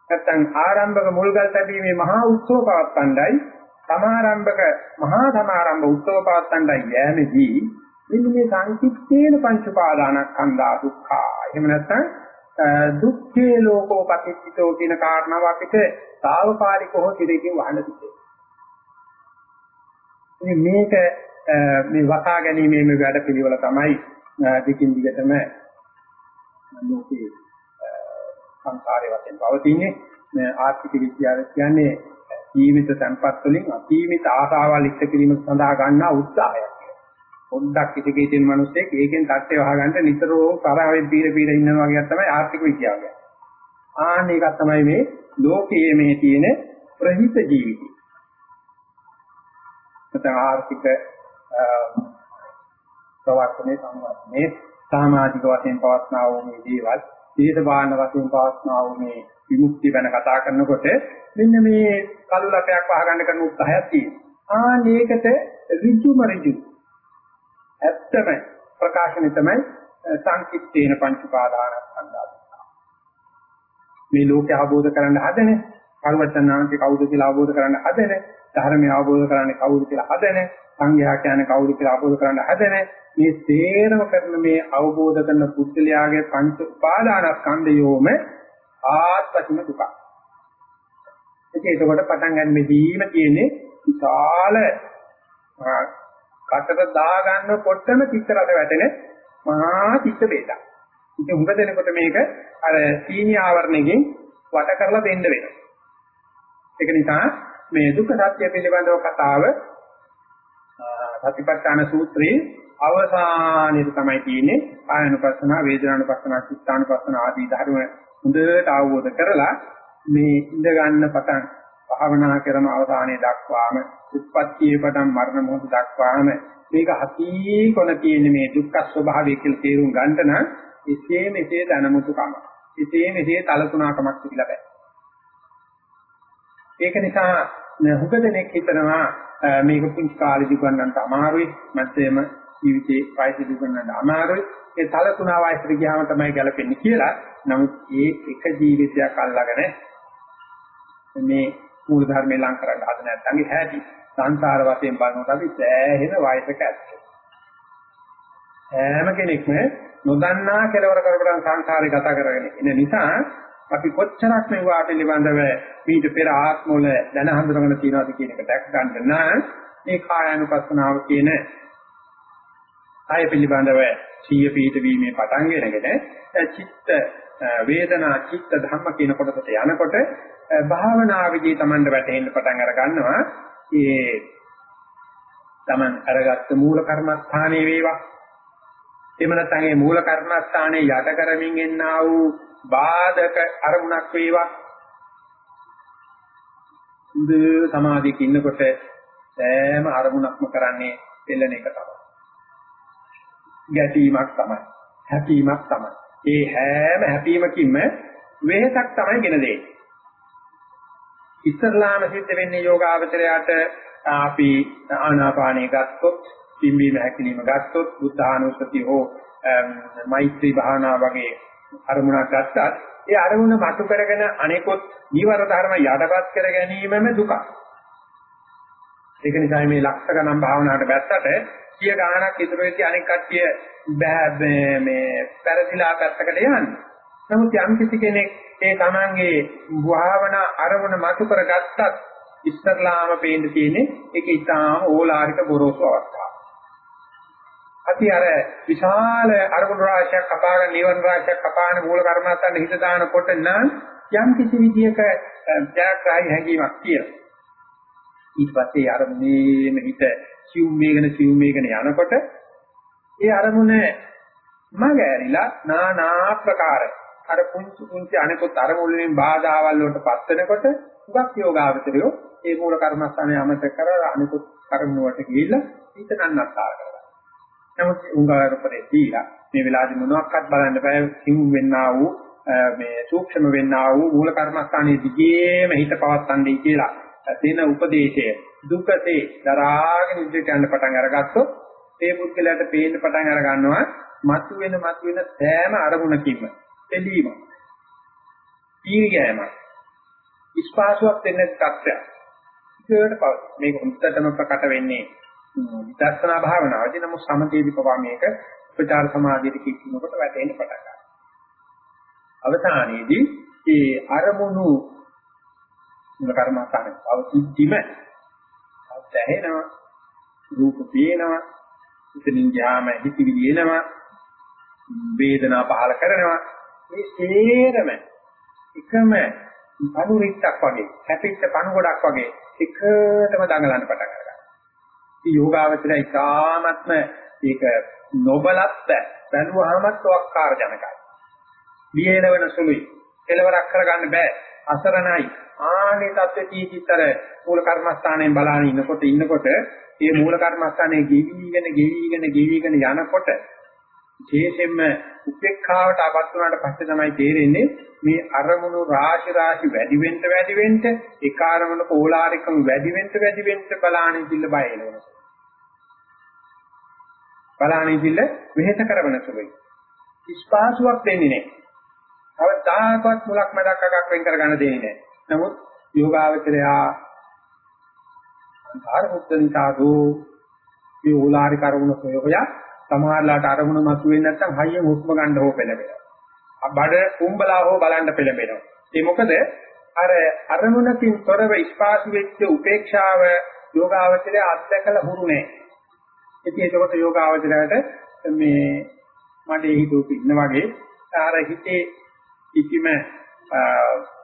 නැත්නම් ආරම්භක මුල්ගල් තැබීමේ මහා උත්සව පවත්වන්නයි. සමාරම්භක මහා සමාරම්භ උත්සව පවත්වන්නයි යෑමේදී මෙන්න මේ සංකිට්ඨේන පංච උපාදානස්කන්ධා දුක්ඛා. එහෙම නැත්නම් දුක්ඛේ ලෝකෝ පටිච්චිතෝ කියන කාරණාව අපිට తాවකාලිකව කිරකින් වහන්න තිබේ ඉතින් මේක මේ වසා ගැනීමේ මේ වැඩ පිළිවෙල තමයි දිගින් දිගටම ලෝකේ සංසාරේ වශයෙන් පවතින්නේ මේ ආර්ථික විද්‍යාව කියන්නේ ජීවිත සම්පත් වලින් අසීමිත ආශාවල් ඉෂ්ට කිරීම සඳහා ගන්නා උත්සාහයක්. පොඩ්ඩක් කිසිකේ තියෙන මිනිස්සෙක් ඒකෙන් තට්ටේ වහගන්න නිතරම තරහෙන් පීර පීර ඉන්නවා වගේ තමයි ආර්ථික විද්‍යාව කියන්නේ. ආන්න ඒක තමයි මේ ලෝකයේ මේ තියෙන ප්‍රහිත ජීවිතය. නැත්නම් ආර්ථික ප්‍රවර්තනයේ සංවර්ධනයේ සමාජික වශයෙන් පවත්නා වූ මේ දේවල් දේශපාලන වශයෙන් පවත්නා වූ මේ විමුක්තිය ගැන කතා කරනකොට මෙන්න මේ කළු ලපයක් වහගන්න කරන උත්සාහයක් තියෙනවා. ආනේකට ඍජුම ඍජු ඇත්තම ප්‍රකාශනය තමයි සංකිට්ඨේන පංච උපාදානස්කන්ධය. මේ ලෝකය අවබෝධ කරගන්න හදනේ පරිවර්තනාන්ති කවුද කියලා අවබෝධ කරගන්න හදනේ ධර්මය අවබෝධ කරගන්න කවුද කියලා හදනේ සංඝයා කියන්නේ කවුද කියලා අවබෝධ කරගන්න හදනේ මේ තේරම කරන මේ අවබෝධ කරන පුද්ගලයාගේ පංච උපාදානස්කන්ධයෝම ආත්පතිම දුක. ඉතින් ඒකකොට පටන් ගන්න මෙදීම තියෙන්නේ විශාල කටට දා ගන්නකොටම චිත්ත රට වැටෙන මහා චිත්ත වේදා. ඉතින් උඹ දෙනකොට මේක අර සීනි ආවරණයෙන් වට කරලා දෙන්න වෙනවා. ඒක නිසා මේ දුක්ඛ සත්‍ය පිළිබඳව කතාව සතිපට්ඨාන සූත්‍රයේ අවසානයේ තමයි තියෙන්නේ. ආයනුපස්සන, වේදනානුපස්සන, චිත්තානුපස්සන ආදී ධර්ම හොඳට අවබෝධ කරලා මේ ඉඳ ගන්න පටන් භාවනා කරන අවධානයේ දක්වාම උත්පත්තියේ පටන් මරණ මොහොත දක්වාම මේක හති කොන තියෙන මේ දුක්ඛ ස්වභාවය කියලා තේරුම් ගන්න නම් එසේ මෙසේ ධනමුතුකම එසේ මෙසේ තලතුණකමක් තිබිලා බෑ. ඒක නිසා හුඟ දෙනෙක් හිතනවා මේක පුංචි කාලේදී ගන්නන්ට අමාරුයි මැදේම ජීවිතේ වයසේදී ගන්නන්ට අමාරුයි ඒ තලතුණා වයසට ගියාම තමයි ගැලපෙන්නේ කියලා නමුත් ඒ එක ජීවිතයක් අල්ලාගෙන මේ මූල ධර්මේ ලං කරන්න හද නැත්නම් ඒ හැටි සංසාර වශයෙන් බලනකොට අපි සෑහෙන වයසක ඇත්තේ. හැම කෙනෙක්ම නොදන්නා කෙලවර කරපරන් සංසාරේ ගත කරගෙන ඉන්න නිසා අපි කොච්චරක් මේවා පිළිබඳව ඊට පෙර ආත්මවල දැන හඳුනගෙන තියනවාද කියන එක දැක් ගන්න නම් මේ කායानुපස්සනාව කියන ආය පිළිබඳව සීය පීඨ වීමේ පටන් ගෙනගෙන චිත්ත වේදනා චිත්ත ධම්ම කියන කොටසට යනකොට භාවනාවේදී Tamanට වැටෙන්න පටන් අර ගන්නවා. ඒ Taman අරගත්ත මූල කර්මස්ථානයේ වේවා. එහෙම නැත්නම් මේ මූල කර්මස්ථානයේ යට කරමින් එන්නා වූ බාධක අරමුණක් වේවා හොඳ සමාධියක ඉන්නකොට සෑම අරමුණක්ම කරන්නේ දෙලන එක තමයි. ගැටීමක් තමයි. හැපීමක් තමයි. ඒ හැම හැපීමකින්ම වෙහසක් තමයි ගෙන දෙන්නේ. ඉස්තරලාම සිද්ධ වෙන්නේ යෝගාවචරයට අපි ආනාපානිය ගත්තොත් පිම්බීම හැකිලිම ගත්තොත් බුද්ධානුස්සතිය හෝ මෛත්‍රී භාවනා වගේ අරමුණක් ගත්තත් ඒ අරමුණ මතු කරගෙන අනෙකොත් නීවර ධර්ම යටපත් කර ගැනීමම දුක. ඒක නිසා මේ ලක්ෂ ගණන් භාවනාවට බැස්සට කිය ගානක් ඉතුරු වෙච්ච අනෙක් කට්ටිය මේ පෙරදිලා පැත්තකට යන්නේ. නමුත් යම් කිසි කෙනෙක් ඒ තමන්ගේ භාවනා අරමුණ මතු කරගත්තත් ඉස්තරලාම පේන්න තියෙන්නේ ඒක ඊටාම ඕලාරික ගොරෝසු අවස්ථාවක්. අපි අර විශාල අරමුණු රාශියක් කපාගෙන නිවන රාශියක් කපාගෙන මූල කර්මත්තන් හිත දානකොට නම් යම් කිසි විදියක ජයග්‍රහී හැඟීමක් තියෙනවා. ඊට පස්සේ අරමුණේම හිත සිවුම් මේකන සිවුම් මේකන යනකොට ඒ අරමුණ මග ඇරිලා নানা ආකාර අර පුංචි පුංචි අනිකුත් අරමුණු වලින් බාධාවල් වලට පත් වෙනකොට උගක් යෝගාවචරයෝ ඒ මූල කර්මස්ථානයේ අමතක කරලා අනිකුත් කර්ම වලට ගිහිල්ලා හිත නන්නස්තාර කරනවා. නමුත් උංගාරපරේ දීලා මේ වෙලාවේ මොනවාක්වත් බලන්න බෑ සිං වෙන්නා වූ මේ සූක්ෂම වෙන්නා වූ මූල කර්මස්ථානයේ දිගේම හිත පවත්තන්නේ කියලා දෙන උපදේශය දුකසේ දරාගෙන ඉඳිට යන පටන් අරගත්තොත් ඒ පුද්ගලයාට පේන්න පටන් අර ගන්නවා මතුවෙන මතුවෙන සෑම අරමුණකින්ම දෙලීම. පීරියෑම. ඉස්පාසුවක් දෙන්න තත්ත්වයක්. ඒකට පව මේක හොඳටම ප්‍රකට වෙන්නේ විදර්ශනා භාවනාවදී නමුත් සමතේදී පවා මේක ප්‍රචාර සමාධියට කිච්චිනකොට වැටෙන්න පටන් ගන්නවා. අවසානයේදී ඒ අරමුණු මුල කර්මස්ථානේ පවතිද්දිම දැහෙනවා රූප පේනවා ඉතින් යාම හිතවිලි එනවා වේදනා පහල කරනවා මේ සේරම එකම පණු රිට්ටක් වගේ හැපිච්ච පණු ගොඩක් වගේ එකටම දඟලන්න පටන් ගන්නවා. මේ යෝගාවචරය ඉතාමත්ම ඒක නොබලත් බැලුවාමත් ඔක්කාර ජනකයි. විහෙලවන සුළුයි. කෙලවරක් කරගන්න බෑ. අසරණයි. ආනේ தත්ත්වීචිතර මූල කර්මස්ථානයෙන් බලාගෙන ඉන්නකොට ඉන්නකොට මේ මූල කර්මස්ථානයේ ගෙවිගෙන ගෙවිගෙන ගෙවිගෙන යනකොට විශේෂයෙන්ම උපේක්ඛාවට අපත් වුණාට පස්සේ තමයි තේරෙන්නේ මේ අරමුණු රාශි රාශි වැඩි වෙන්න වැඩි වෙන්න ඒ කාර්මන කෝලාරිකම වැඩි වෙන්න වැඩි වෙන්න බලාණන් කිල්ල බය එනවා. බලාණන් කිල්ල වෙහෙස කරවන සුළුයි. ස්පාසුවක් දෙන්නේ නැහැ. අවදාකවත් මුලක් මඩක් අගක් වෙන් කරගන්න දෙන්නේ නැහැ. නමුත් යෝගාවචරයා සංඛාර මුක්තන් සාදෝ මේ ඕලාරික අරමුණ සොයෝයා සමහරලාට අරමුණ මතුවෙන්නේ නැත්නම් හයියෙන් හුස්ම ගන්න හෝ පෙළඹෙනවා. බඩ කුඹලා හෝ බලන්න පෙළඹෙනවා. ඒ මොකද අර අරමුණකින් තොරව ස්පාසු වෙච්ච උපේක්ෂාව යෝගාවචරය අත්දකලා හුරු නැහැ. ඉතින් ඒකකොට යෝගාවචරයට මේ මඩේ හිතුවක ඉන්න වගේ ආර හිතේ කිසිම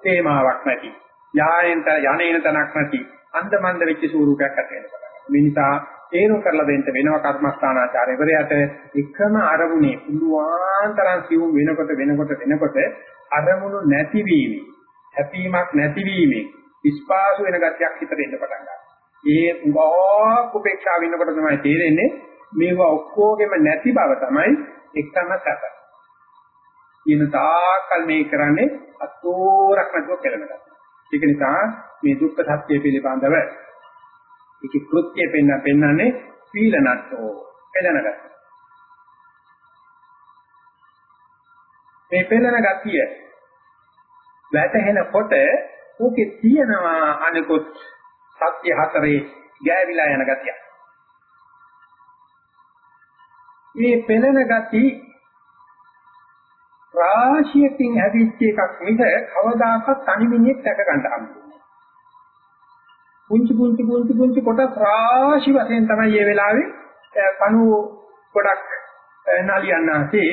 තේමාවක් නැති යායෙන්ත යන්නේන තනක් නැති අන්දමන්ද වෙච්ච ස්වරූපයක් ඇති වෙනවා. මේ නිසා තේරුම් කරලා දෙන්න වෙනවා කර්මස්ථානාචාර්යවරයාට එකම අරමුණේ පුළුවන් තරම් සිවුම් වෙනකොට වෙනකොට වෙනකොට අරමුණු නැතිවීම හැපීමක් නැතිවීම විස්පාසු වෙන ගතියක් හිතට එන්න පටන් ගන්නවා. ඒ උගා උපේක්ෂාව වෙනකොට තමයි තේරෙන්නේ මේවා ඔක්කොගෙම නැති බව තමයි එකම සැප. කියන තාකල් මේ කරන්නේ අතෝරක් නැතුව කෙලන ගන්න. ඒක නිසා මේ දුක්ඛ සත්‍ය පිළිබඳව ඒකේ කෘත්‍යය පෙන්න පෙන්නන්නේ පීලනට්ඨෝ පෙළන ගතිය. මේ පෙළන ගතිය වැටහෙනකොට ඕකේ තියෙනවා අනිකුත් සත්‍ය හතරේ ගෑවිලා යන ගතිය. මේ පෙළන ගති රාශියකින් හැදිච්ච එකක් මිස කවදාකවත් තනිමිනියක් දැක ගන්න හම්බුනේ පුංචි පුංචි පුංචි පුංචි කොටස් රාශි වශයෙන් තමයි මේ වෙලාවේ කණු ගොඩක් නලියන්නාසේ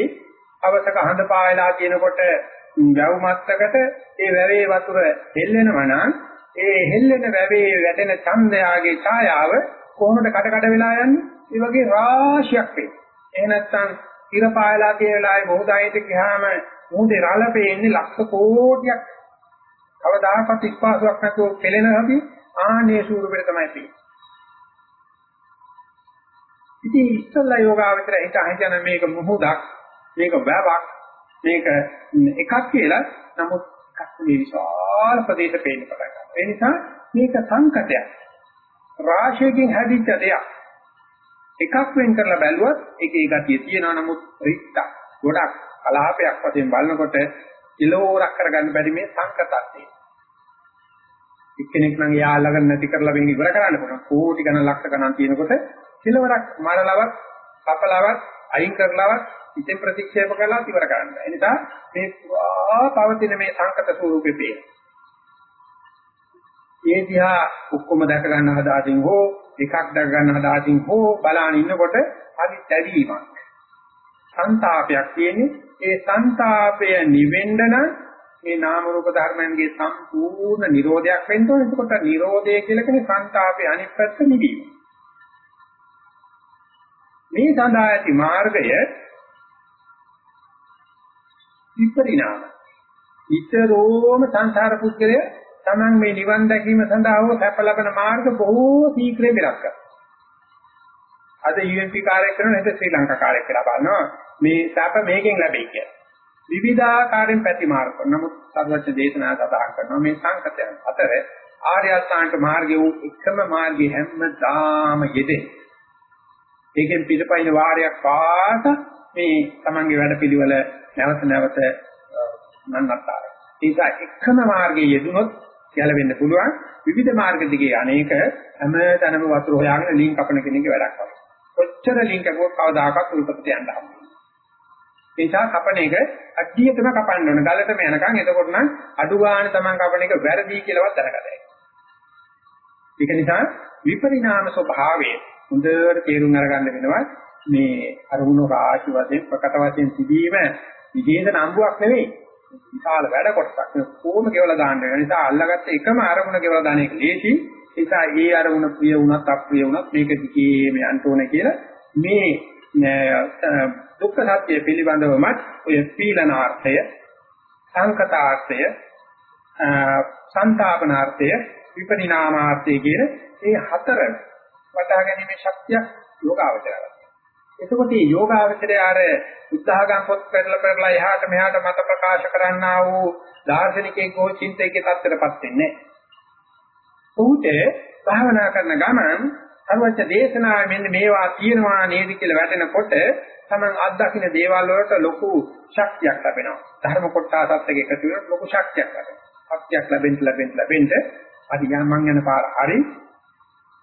අවසක හඳ පායලා තියෙනකොට වැව් මත්තකට ඒ වැවේ වතුර හෙල්ලෙනවා නම් ඒ හෙල්ලෙන වැවේ වැටෙන ඡන්දයාගේ ඡායාව කොහොමද කඩ කඩ වෙලා යන්නේ? ඒ වගේ රාශියක් වේ. එහෙ නැත්නම් ඉර පායලා තියෙන වෙලාවේ මොහොතයිට ගියාම මොහොතේ රළ පේන්නේ ලක්ෂ කෝටියක් කවදාකවත් ඉස්පාසුවක් නැතුව පෙළෙන හැටි ආනේ ස්වරූපෙට තමයි තියෙන්නේ. ඉතින් ඉස්සල්ලා යෝගාවචර හිත හිතන මේක මුහුදක් මේක වැවක් මේක එකක් කියලා නමුත් එකක් මේ විශාල ප්‍රදේශ පේන්න පටන් ගන්නවා. ඒ නිසා මේක සංකතයක්. රාශියකින් හැදිච්ච දෙයක්. එකක් වෙන් කරලා බැලුවොත් ඒකේ ගතිය තියෙනවා නමුත් රික්ත ගොඩක් කලාපයක් වශයෙන් බලනකොට කිලෝරක් කරගන්න බැරි මේ සංකතත් එක්කෙනෙක් නම් එයා අල්ලගන්න නැති කරලා වෙන ඉවර කරන්න පුළුවන්. කෝටි ගණන් ලක්ෂ ගණන් තියෙනකොට කෙලවරක් මරලවත්, කපලවත්, අයින් කරලවත් ඉතින් ප්‍රතික්ෂේප කරලා ඉවර කරන්න. ඒ නිසා මේ පුරා පවතින මේ සංකත ස්වරූපේ පේන. ඒ දිහා ඔක්කොම දැක ගන්න හදාසින් හෝ එකක් දැක ගන්න හදාසින් හෝ බලාන ඉන්නකොට හරි දැවීමක්. සංతాපයක් තියෙන්නේ. ඒ සංతాපය නිවෙන්න නම් මේ නාම රූප ධර්මයන්ගේ සම්පූර්ණ නිරෝධයක් වෙන්න ඕනේ. එතකොට නිරෝධය කියලා කියන්නේ සංతాපේ අනිත් පැත්ත නිවීම. මේ සඳහා ඇති මාර්ගය විපරිණාම. ඊතරෝම සංසාර පුද්ගලය Taman මේ නිවන් දැකීම සඳහා වූ සැප ලබන මාර්ග බොහෝ ශීඝ්‍රයෙන් වෙනස් කරනවා. අද UNP කාර්යයක් කරන හෙට ශ්‍රී ලංකා කාර්යයක් කියලා බලනවා මේ සැප මේකෙන් ලැබෙයි කියලා. විවිධාකාරයෙන් පැතිමාර කරන නමුත් සර්වඥ දේශනා සඳහන් කරනවා මේ සංකතයන් අතර ආර්ය අෂ්ටාංග මාර්ගයේ වූ එකම මාර්ගයේ හැමදාම යෙදේ. ඒකෙන් පිටපයින් වාරයක් පාස මේ තමන්ගේ වැඩපිළිවෙල නැවත නැවත නන්නතර. ඒක එකම මාර්ගයේ යෙදුනොත් ගැලවෙන්න පුළුවන් විවිධ මාර්ග දිගේ අනේක හැම තැනම වතුර හොයාගෙන ලින්ක් කපන කෙනෙක්ගේ වැඩක් වගේ. කොච්චර ලින්ක් කපුවක් කවදාකවත් උල්පතට යන්න හම්බ ඒ නිසා කපන එක අඩියටම කපන්න ඕන. ගලටම යනකම් එතකොට නම් අඩු ගන්න තමන් කපන එක වැරදි කියලාවත් දැනගතයි. ඒක නිසා විපරිණාම ස්වභාවය හොඳට තේරුම් අරගන්න වෙනවා. මේ අරමුණු රාශි වශයෙන් ප්‍රකට වශයෙන් තිබීම විදේශ නම්බුවක් නෙවෙයි. විශාල වැඩ කොටසක්. කොහොම ගෙවලා දාන්න වෙන නිසා අල්ලගත්ත එකම අරමුණ ගෙවලා දාන එක ලේසි. ඒ නිසා ඒ අරමුණ ප්‍රිය වුණත් අප්‍රිය වුණත් මේක දිගේම යන්න ඕනේ කියලා මේ දුක්ඛ සත්‍ය පිළිබඳවමත් ඔය පීලනාර්ථය සංකතාර්ථය සංතාපනාර්ථය විපරිණාමාර්ථය කියන මේ හතර වටහා ගැනීමේ ශක්තිය යෝගාවචරය. එතකොට මේ යෝගාවචරය අර උත්සාහගම් පොත් පෙරලා පෙරලා එහාට මෙහාට මත ප්‍රකාශ කරන්නා වූ දාර්ශනිකයෙක් හෝ චින්තකයෙක් තත්ත්වයටපත් වෙන්නේ ඔහුට භාවනා කරන ගමන් සර්වච්ඡ දේශනාවේ මෙන්න මේවා තියෙනවා නේද කියලා වැටෙනකොට තමන් අත්දකින්න දේවල් වලට ලොකු ශක්තියක් ලැබෙනවා. ධර්ම කොටසත් එක්ක එකතු වෙනකොට ලොකු ශක්තියක් ලැබෙනවා. ශක්තියක් ලැබෙන්න ලැබෙන්න ලැබෙන්න අද මං යන පාර හරි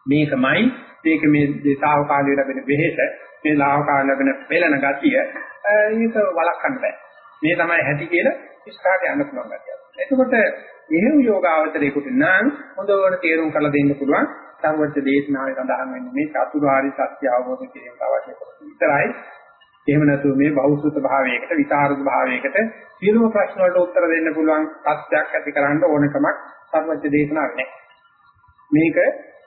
මේකමයි මේක මේ දේශාවකාලයේ ලැබෙන වෙහෙස මේ ලාවකාලයේ ලැබෙන පෙළෙන ගතිය ඒක වළක්වන්න බෑ. මේ තමයි ඇති කියලා ඉස්සරහට යන්න පුළුවන් ගතිය. එතකොට එහෙම යෝගාවචරයකට නම් හොඳවට තේරුම් කරලා දෙන්න පුළුවන් සර්වඥ දේශනාවේ සඳහන් වෙන්නේ මේ චතුරාර්ය සත්‍ය අවබෝධ කිරීමට අවශ්‍ය කොටස විතරයි. එහෙම නැතුව මේ බෞද්ධ භාවයකට විචාරක භාවයකට සියලුම ප්‍රශ්න වලට උත්තර දෙන්න පුළුවන් තත්ත්වයක් ඇති කරන්න ඕනකමක් සර්වඥ දේශනාවේ නැහැ. මේක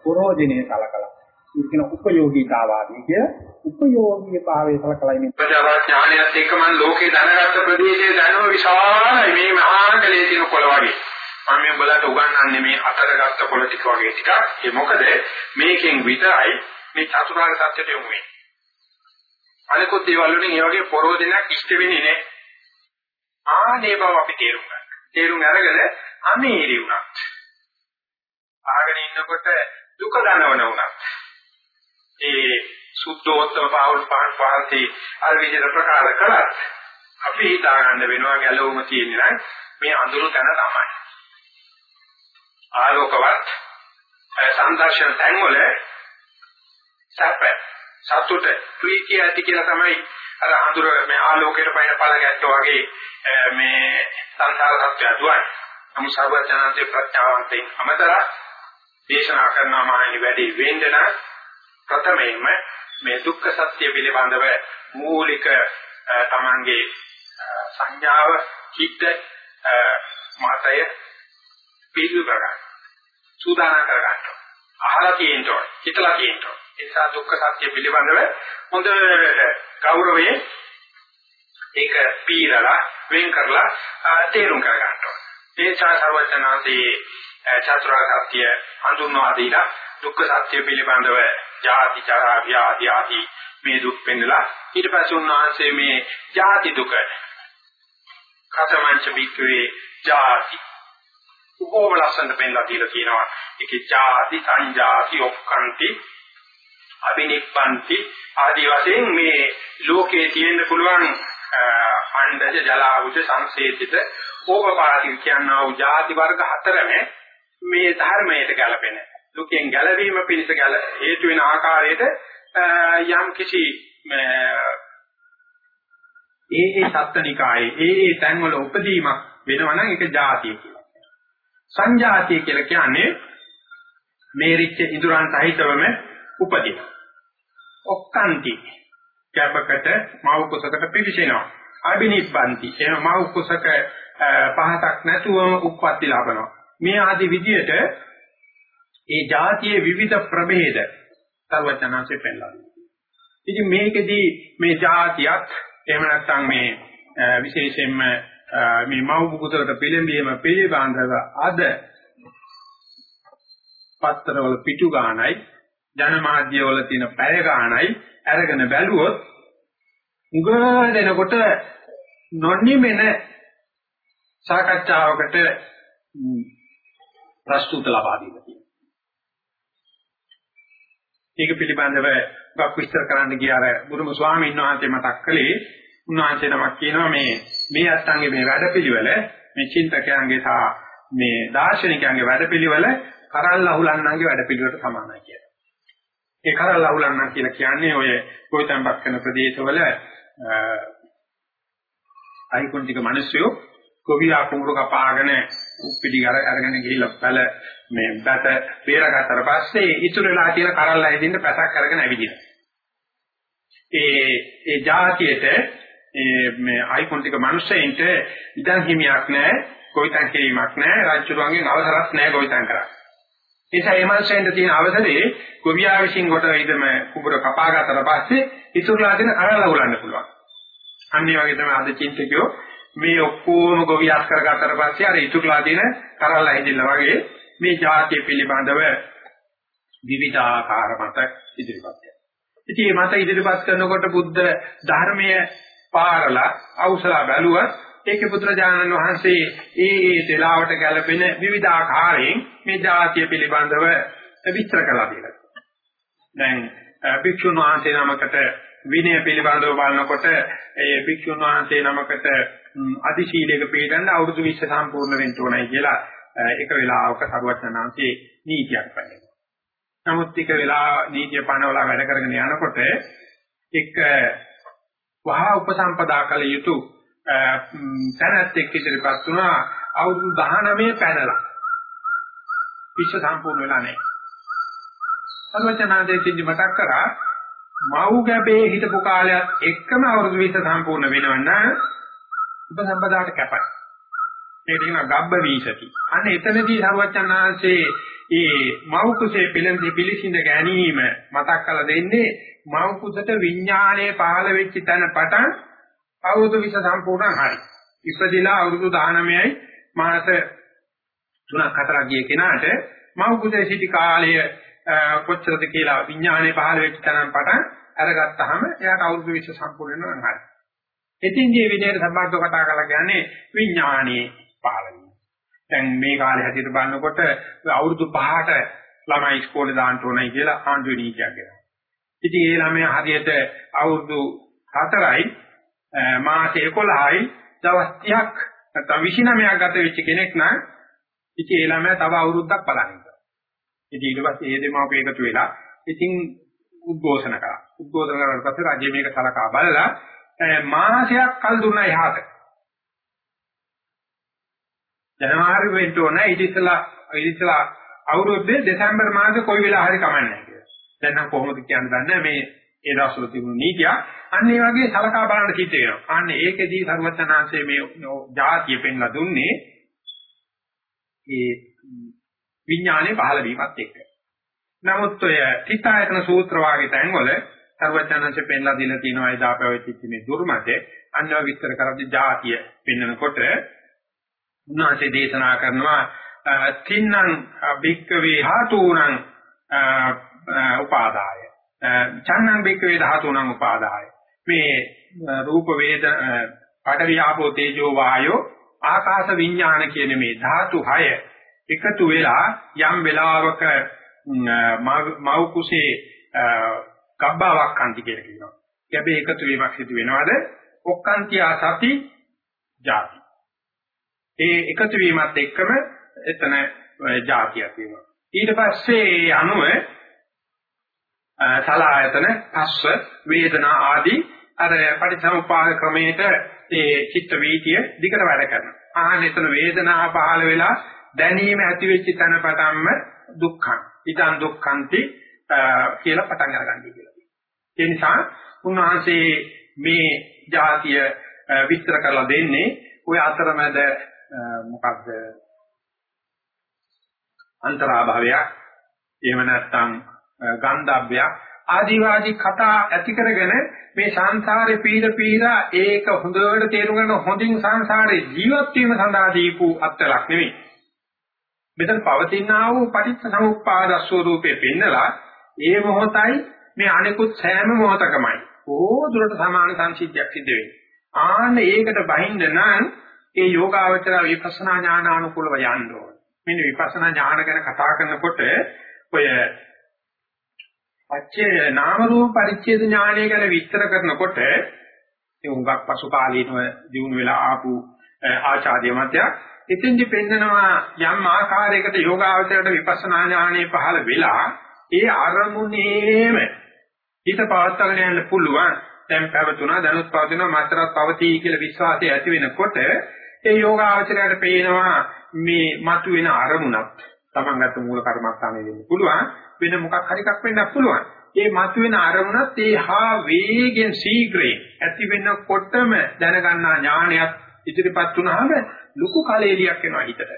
පුරෝජනේ සලකලා. ඒක කියන උපයෝගීතාවාදී කිය උපයෝගී භාවයේ සලකලා ඉන්නේ. ප්‍රජාව ඥානයත් එක්ක මම ලෝකේ දැනගත්ත ප්‍රදේශයේ දැනුම විශාලයි මේ මහා කලේ තියෙන කොළ වගේ. මම මේ උඹලට උගන්වන්නේ මේ අතරගත්ත කොළ ටික වගේ ටිකක්. ඒ මොකද මේකෙන් විතරයි මේ චතුරාර්ය සත්‍යයට යොමු වෙන්නේ. අනිකුත් දේවල් වලින් ඒ වගේ පරෝධනයක් ඉෂ්ට වෙන්නේ නැහැ. ආනේ බව අපි තේරුම් ගන්න. තේරුම් අරගෙන අමේරි වුණත්. ආගෙන ඉන්නකොට දුක දනවන වුණත්. ඒ සුද්ධෝත්තම පාවුල් පහන් පහන්ති අර විදිහට ප්‍රකාර කළත් අපි හිතා ගන්න වෙනවා ගැලවුම තියෙන්නේ නම් මේ අඳුරු තැන තමයි. ආලෝකවත් සංදර්ශන තැන්වල සැප සතුට ප්‍රීතිය ඇති කියලා තමයි අර අඳුර මේ ආලෝකයට පයින් පළ ගැට්ටෝ වගේ මේ සංසාර සත්‍ය දුවයි. නමුත් සර්වඥාන්තේ ප්‍රත්‍යාවන්තයෙන් අමතර දේශනා කරන මානි වැඩි වෙන්න ප්‍රථමයෙන්ම මේ දුක්ඛ සත්‍ය පිළිබඳව මූලික තමන්ගේ සංඥාව චිත්ත මාතය පිළිබඳව කරගන්න. සූදානම් කරගන්න. අහලා තියෙන්න ඕනේ. හිතලා තියෙන්න ඕනේ. ඒ නිසා දුක්ඛ සත්‍ය පිළිබඳව හොඳ ගෞරවයෙන් ඒක පීරලා වෙන් කරලා තේරුම් කරගන්න ඕනේ. ඒ ඡා සර්වඥාන්සේ චතුරාර්ය සත්‍ය හඳුන්වා දීලා දුක්ඛ සත්‍ය පිළිබඳව ජාති ජරා ව්‍යාධි ආදී මේ දුක් පෙන්නලා ඊට පස්සේ උන්වහන්සේ මේ ජාති දුක කතමංච බික්කවේ ජාති උපෝම ලස්සනට පෙන්නලා දීලා කියනවා ඒකේ ජාති සංජාති ඔක්කන්ති අබිනිප්පන්ති ආදී වශයෙන් මේ ලෝකයේ තියෙන්න පුළුවන් අණ්ඩජ ජලාවුජ සංසේතිත ඕපපාති කියනවා වූ ಜಾති වර්ග හතරම මේ ධර්මයට ගැලපෙන. දුකෙන් ගැලවීම පිණිස ගැල හේතු වෙන ආකාරයට යම් කිසි ඒ ඒ සත්ත්වනිකායේ ඒ ඒ තැන්වල උපදීමක් වෙනවා නම් ඒක ಜಾතිය කියලා. සංජාතිය කියලා කියන්නේ මේරිච්ච ඉඳුරන් සහිතවම උපදින. ඔක්කාන්ති කැපකට මව කුසකට පිවිසෙනවා. අබිනිබ්බන්ති එන මව කුසක පහසක් නැතුවම උප්පත්ති ලබනවා. මේ ආදි විදියට ඒ જાතියේ විවිධ ප්‍රභේද සර්වඥාන්සේ පෙන්නලා ඉතින් මේකෙදී මේ જાතියක් එහෙම නැත්නම් මේ විශේෂයෙන්ම මේ මව කුසකට පිළිඹීම පිළිබඳව අද පත්තරවල පිටු ගානයි ජනමාධ්‍යවල තියෙන පැය ගානයි අරගෙන බැලුවොත් උගා දෙනකොට නොනිමෙන සාකච්ඡාවකට ප්‍රස්තුත ලබා දීලා තියෙනවා. ඒක පිළිබඳව ගොඩක් විස්තර කරන්න ගිය අර බුදුම ස්වාමීන් වහන්සේ මතක් කළේ උන්වහන්සේ නමක් කියනවා මේ මේ අත්ංගේ මේ වැඩපිළිවෙල මේ චින්තකයන්ගේ සහ මේ දාර්ශනිකයන්ගේ වැඩපිළිවෙල කරල් අහුලන්නන්ගේ වැඩපිළිවෙලට සමානයි කියලා. ඒ කරල් අහුලන්න කියලා කියන්නේ ඔය කොයිතම්පත් කරන ප්‍රදේශවල අයිකොන්ටික මිනිස්සු කොවියා කුඹුර කපාගෙන උප්පිටි අර අරගෙන ගිහිල්ලා පැල මේ බත බේරගත්තට පස්සේ ඉතුරු වෙලා තියෙන කරල් ඇවිදින්න පැසක් අරගෙන ඇවිදිනවා. ඒ ඒ જાතියට ඒ මේ අයිකොන්ටික මිනිස්සෙන්ට ඉතින් හිමියක් නැහැ, කොයිතන් කිරීමක් නැහැ, රාජ්‍යරුවන්ගෙන් අවසරක් නැහැ කොයිතන් කරා. නිසා මේ මිනිස්සෙන්ට තියෙන අවසරේ ගොවියා විසින් කොට ඉදම කුඹුර කපාගත්තට පස්සේ ඉතුරුලා තියෙන කරල් උලන්න පුළුවන්. අනිත් වගේ තමයි අද චින්තකයෝ මේ ඔක්කොම ගොවියාස් කරගත්තට පස්සේ අර ඉතුරුලා තියෙන කරල් ඇහිදින්න වගේ මේ જાතිය පිළිබඳව විවිධාකාර මත ඉදිරිපත් ඉතින් මේ මත ඉදිරිපත් කරනකොට බුද්ධ ධර්මයේ පාරලා අවසලා බැලුවත් ඒකේ පුත්‍රජානන් වහන්සේ ඒ ඒ දෙලාවට ගැලපෙන විවිධාකාරයෙන් මේ જાතිය පිළිබඳව විස්තර කළා කියලා. දැන් භික්ෂුන් වහන්සේ නමකට විනය පිළිබඳව බලනකොට ඒ භික්ෂුන් වහන්සේ නමකට අධිශීලයක පිළිගන්න අවුරුදු 20 සම්පූර්ණ වෙන්න ඕනයි කියලා එක වෙලාවක සරුවචනාංශේ නීතියක් පනනවා. නමුත් ටික වෙලා නීතිය පනවලා වැඩ කරගෙන යනකොට එක් වහා උපසම්පදා කළ යුතු තැනත් එක්ක ඉදිරිපත් වුණා අවුරුදු 19 පැනලා. විශ්ව සම්පූර්ණ වෙලා නැහැ. සර්වචනාදේ සිද්ධි මතක් කරා මව් ගැබේ හිටපු කාලයත් එක්කම අවුරුදු 20 සම්පූර්ණ වෙනවන්න උපසම්පදාට කැපයි. මේක කියනවා ගබ්බ වීසති. අන්න එතනදී සර්වචනාංශේ ඒ මව් කුසේ පිළිඳි පිළිසිඳ ගැනීම මතක් කරලා දෙන්නේ මව් කුසට විඥානයේ පහළ වෙච්ච තැන පටන් අවුරුදු 20 සම්පූර්ණ හරි. ඉපදිලා අවුරුදු 19යි මාස 3ක් 4ක් ගිය කෙනාට මව් කුසේ සිටි කාලය කොච්චරද කියලා විඥානයේ පහළ වෙච්ච තැනන් පටන් අරගත්තාම එයාට අවුරුදු 20 සම්පූර්ණ වෙනවා හරි. ඉතින්දී විදිහට සම්බන්ධව කතා කරලා කියන්නේ විඥානයේ පහළ වීම. දැන් මේ කාලේ හැටියට බලනකොට අවුරුදු 5ට ළමයි ඉස්කෝලේ දාන්න ඕනයි කියලා ආණ්ඩුවේ නීතියක් ගෙනවා. ඉතින් ඒ ළමයා හරියට අවුරුදු 4යි මාස 11යි දවස් 30ක් නැත්නම් 29ක් ගත වෙච්ච කෙනෙක් නම් ඉතින් ඒ ළමයා තව අවුරුද්දක් බලන්න ඉන්නවා. ඉතින් ඊට පස්සේ ඒ දෙමාපිය එකතු වෙලා ඉතින් උද්ඝෝෂණ කරා. උද්ඝෝෂණ කරලා පස්සේ රජය මේක සලකා බලලා මාසයක් කල් දුන්නා එහාට. ජනවාරි වෙන්න ඕන ඊට ඉස්සලා ඊට ඉස්සලා අවුරුද්දේ දෙසැම්බර් මාසේ කොයි වෙලාව හරි කමන්නේ කියලා. දැන් නම් කොහොමද කියන්න දන්නේ මේ ඒ දවස්වල තිබුණු නීතිය. අන්න ඒ වගේ සලකා බලන්න සිද්ධ වෙනවා. අන්න ඒකෙදී සර්වඥාන්සේ මේ ජාතිය පෙන්ලා දුන්නේ ඒ විඥානයේ පහළ වීමත් එක්ක. නමුත් ඔය තිතායතන සූත්‍ර වාගේ තැන්වල සර්වඥාන්සේ පෙන්ලා දීලා තියෙනවා එදා පැවතිච්ච මේ දුර්මතේ අන්නව විස්තර කරද්දී ජාතිය පෙන්වනකොට උන්වහන්සේ දේශනා කරනවා තින්නම් බික්කවේ ධාතුණං උපාදාය චන්නං බික්කවේ ධාතුණං උපාදාය මේ රූප වේද පඨවි ආපෝ තේජෝ වායෝ ආකාශ විඥාන කියන මේ ධාතු 6 එකතු වෙලා යම් වෙලාවක මව් කුසේ කබ්බාවක් කන්ති කියලා කියනවා. ගැබේ එකතු වීමක් සිදු වෙනවද? ඔක්කාන්තියා සති ಜಾති. ඒ එකතු වීමත් එක්කම එතන જાතියක් වෙනවා. ඊට පස්සේ ඒ අනුව සලායතන, පස්ස, වේදනා ආදී අර පටිච්චසමුප්පාද ක්‍රමයට ඒ චිත්ත වීතිය දිගට වැඩ කරනවා. ආහන එතන වේදනා පහළ වෙලා දැනීම ඇති වෙච්ච තැන පටන්ම දුක්ඛං. ඊටන් දුක්ඛන්ති කියලා පටන් අරගන්නේ කියලා. ඒ නිසා උන්වහන්සේ මේ જાතිය විස්තර කරලා දෙන්නේ ওই අතරමැද මොකක්ද අන්තරාභාවයක් එහෙම නැත්නම් ගන්ධබ්බයක් ආදිවාදී කතා ඇති කරගෙන මේ සංසාරේ පීඩ පීඩා ඒක හොඳට තේරුම් ගන්න හොඳින් සංසාරේ ජීවත් වීම සඳහා දීපු අත්ලක් නෙවෙයි. මෙතන පවතිනා වූ පටිච්ච සමුප්පාද ස්වરૂපේ පෙන්නලා ඒ මොහොතයි මේ අනිකුත් සෑම මොහොතකමයි. ඕ දුරට සමාන සංසිද්ධියක් සිද්ධ වෙන්නේ. ආන්න ඒකට බහින්න නම් ඒ යෝගාවචර විපස්සනා ඥානානුකූලව යන්න ඕන. මෙන්න විපස්සනා ඥාන ගැන කතා කරනකොට ඔය පච්චේ නාම රූප පරිච්ඡේද ඥානය ගැන විස්තර කරනකොට ඒ උඟක් පසු කාලීනව දිනු වෙලා ආපු ආචාර්ය මතයක් එතෙන්දි පෙන්නනවා යම් ආකාරයකට යෝගාවචරයට විපස්සනා ඥානෙ පහළ වෙලා ඒ අරමුණේම හිත පවත්වාගෙන යන්න පුළුවන් දැන් පැවතුණා දැනුත් පවතිනවා මාත්‍රාත් පවතී කියලා විශ්වාසය ඇති වෙනකොට ඒ යෝගාවචරයට පේනවා මේ මතුවෙන අරමුණක්. තමන් ගත්ත මූල කර්මස්ථානයේ වෙන්න පුළුවන්. වෙන මොකක් හරි එකක් වෙන්නත් පුළුවන්. ඒ මතුවෙන අරමුණත් ඒ හා වේගෙන් ශීඝ්‍රයෙන් ඇති වෙනකොටම දැනගන්නා ඥානයක් ඉදිරිපත් වුණාම ලুকু කලෙලියක් එනවා හිතට.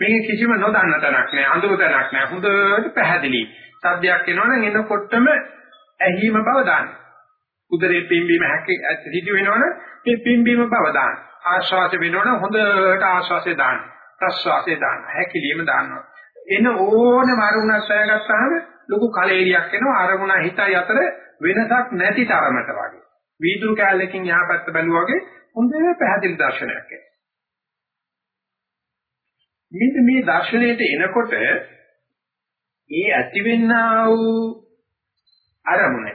මේක කිසිම නොදන්න තැනක් නෑ අඳුර තැනක් නෑ හොඳට පැහැදිලි. සද්දයක් එනවනම් එනකොටම ඇහිම බව දාන්න උදරේ පිම්බීම හැකි සිදු වෙනවනම් මේ පිම්බීම බව දාන්න. ආශ්වාස වෙනවනම් හොඳට ආශ්වාසය දාන්න. ප්‍රශ්වාසය දාන්න. හැකිලිම දාන්නවා. එන ඕනම අරුණක් සෑගත්තාම ලොකු කලෙලියක් එනවා අරමුණ හිතයි අතර වෙනසක් නැති තරමට වගේ. වීදුරු කැලලකින් යහපැත්ත බැලුවා වගේ හොඳ පැහැදිලි දර්ශනයක් එනවා. මෙන්න මේ දර්ශනයට එනකොට ඒ ඇතිවෙන්නා වූ අරමුණ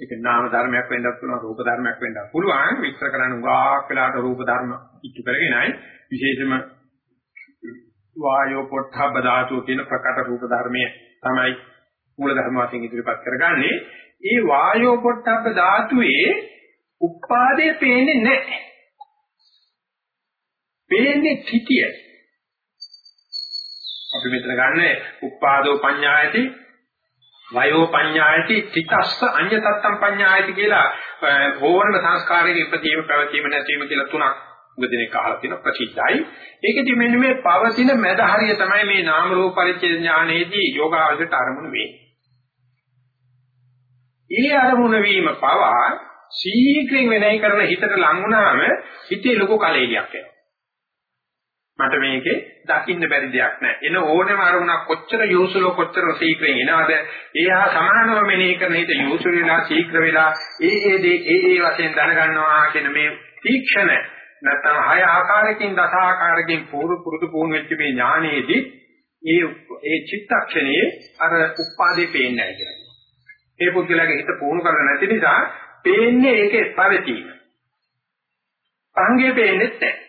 ඒක නාම ධර්මයක් වෙන්නත් පුළුවන් රූප ධර්මයක් වෙන්නත් පුළුවන්. විස්තර කරන්න උගාක් වෙලාට රූප ධර්ම ඉක්තු කරගෙනයි. විශේෂම වායෝ පොට්ටබ්බ ධාතුව කියන ප්‍රකට රූප ධර්මයේ තමයි මූල ධර්ම වශයෙන් ඉදිරිපත් කරගන්නේ. ඒ වායෝ පොට්ටබ්බ ධාතුවේ උපාදේ පේන්නේ නැහැ. පේන්නේ තිතිය අපි මෙතන ගන්න උපාදෝ පඤ්ඤායති වයෝ පඤ්ඤායති තිතස්ස අඤ්‍යතත්තම් පඤ්ඤායති කියලා ඕනම සංස්කාරයක ඉපදීම පැවතීම නැතිවීම කියලා තුනක් උගදිනේ අහලා තියෙන ප්‍රසිද්ධයි. ඒකෙදි මෙන්න මේ පවතින මැද හරිය තමයි මේ නාම රූප පරිච්ඡේද ඥානයේදී යෝගාවචරයට අරමුණු වෙන්නේ. ඒ අරමුණ වීම පවා ශීඝ්‍රයෙන් වෙනයි කරන හිතට ලං වුණාම හිතේ ලොකු කලෙලියක් එනවා. මට මේකේ දකින්න බැරි දෙයක් නැහැ. එන ඕනෑම අරමුණක් කොච්චර යොසුලෝ කොච්චර ශීක්‍රයෙන් එනවද? ඒහා සමානව මෙනෙහි කරන හිත යොසුල වෙලා ශීක්‍ර වෙලා ඒ ඒ දේ ඒ ඒ වශයෙන් දැනගන්නවා කියන මේ තීක්ෂණ නැත්නම් හය ආකාරයකින් දස ආකාරයකින් පුරු පුරුදු පුහුණු වෙච්ච මේ ඥානයේදී ඒ ඒ චිත්තක්ෂණයේ අර උපාදේ පේන්නේ නැහැ කියලා. ඒ පුද්ගලයාගේ හිත පුහුණු කරලා නැති නිසා පේන්නේ ඒකේ පරිතීම. පංගේ පේන්නේ නැහැ.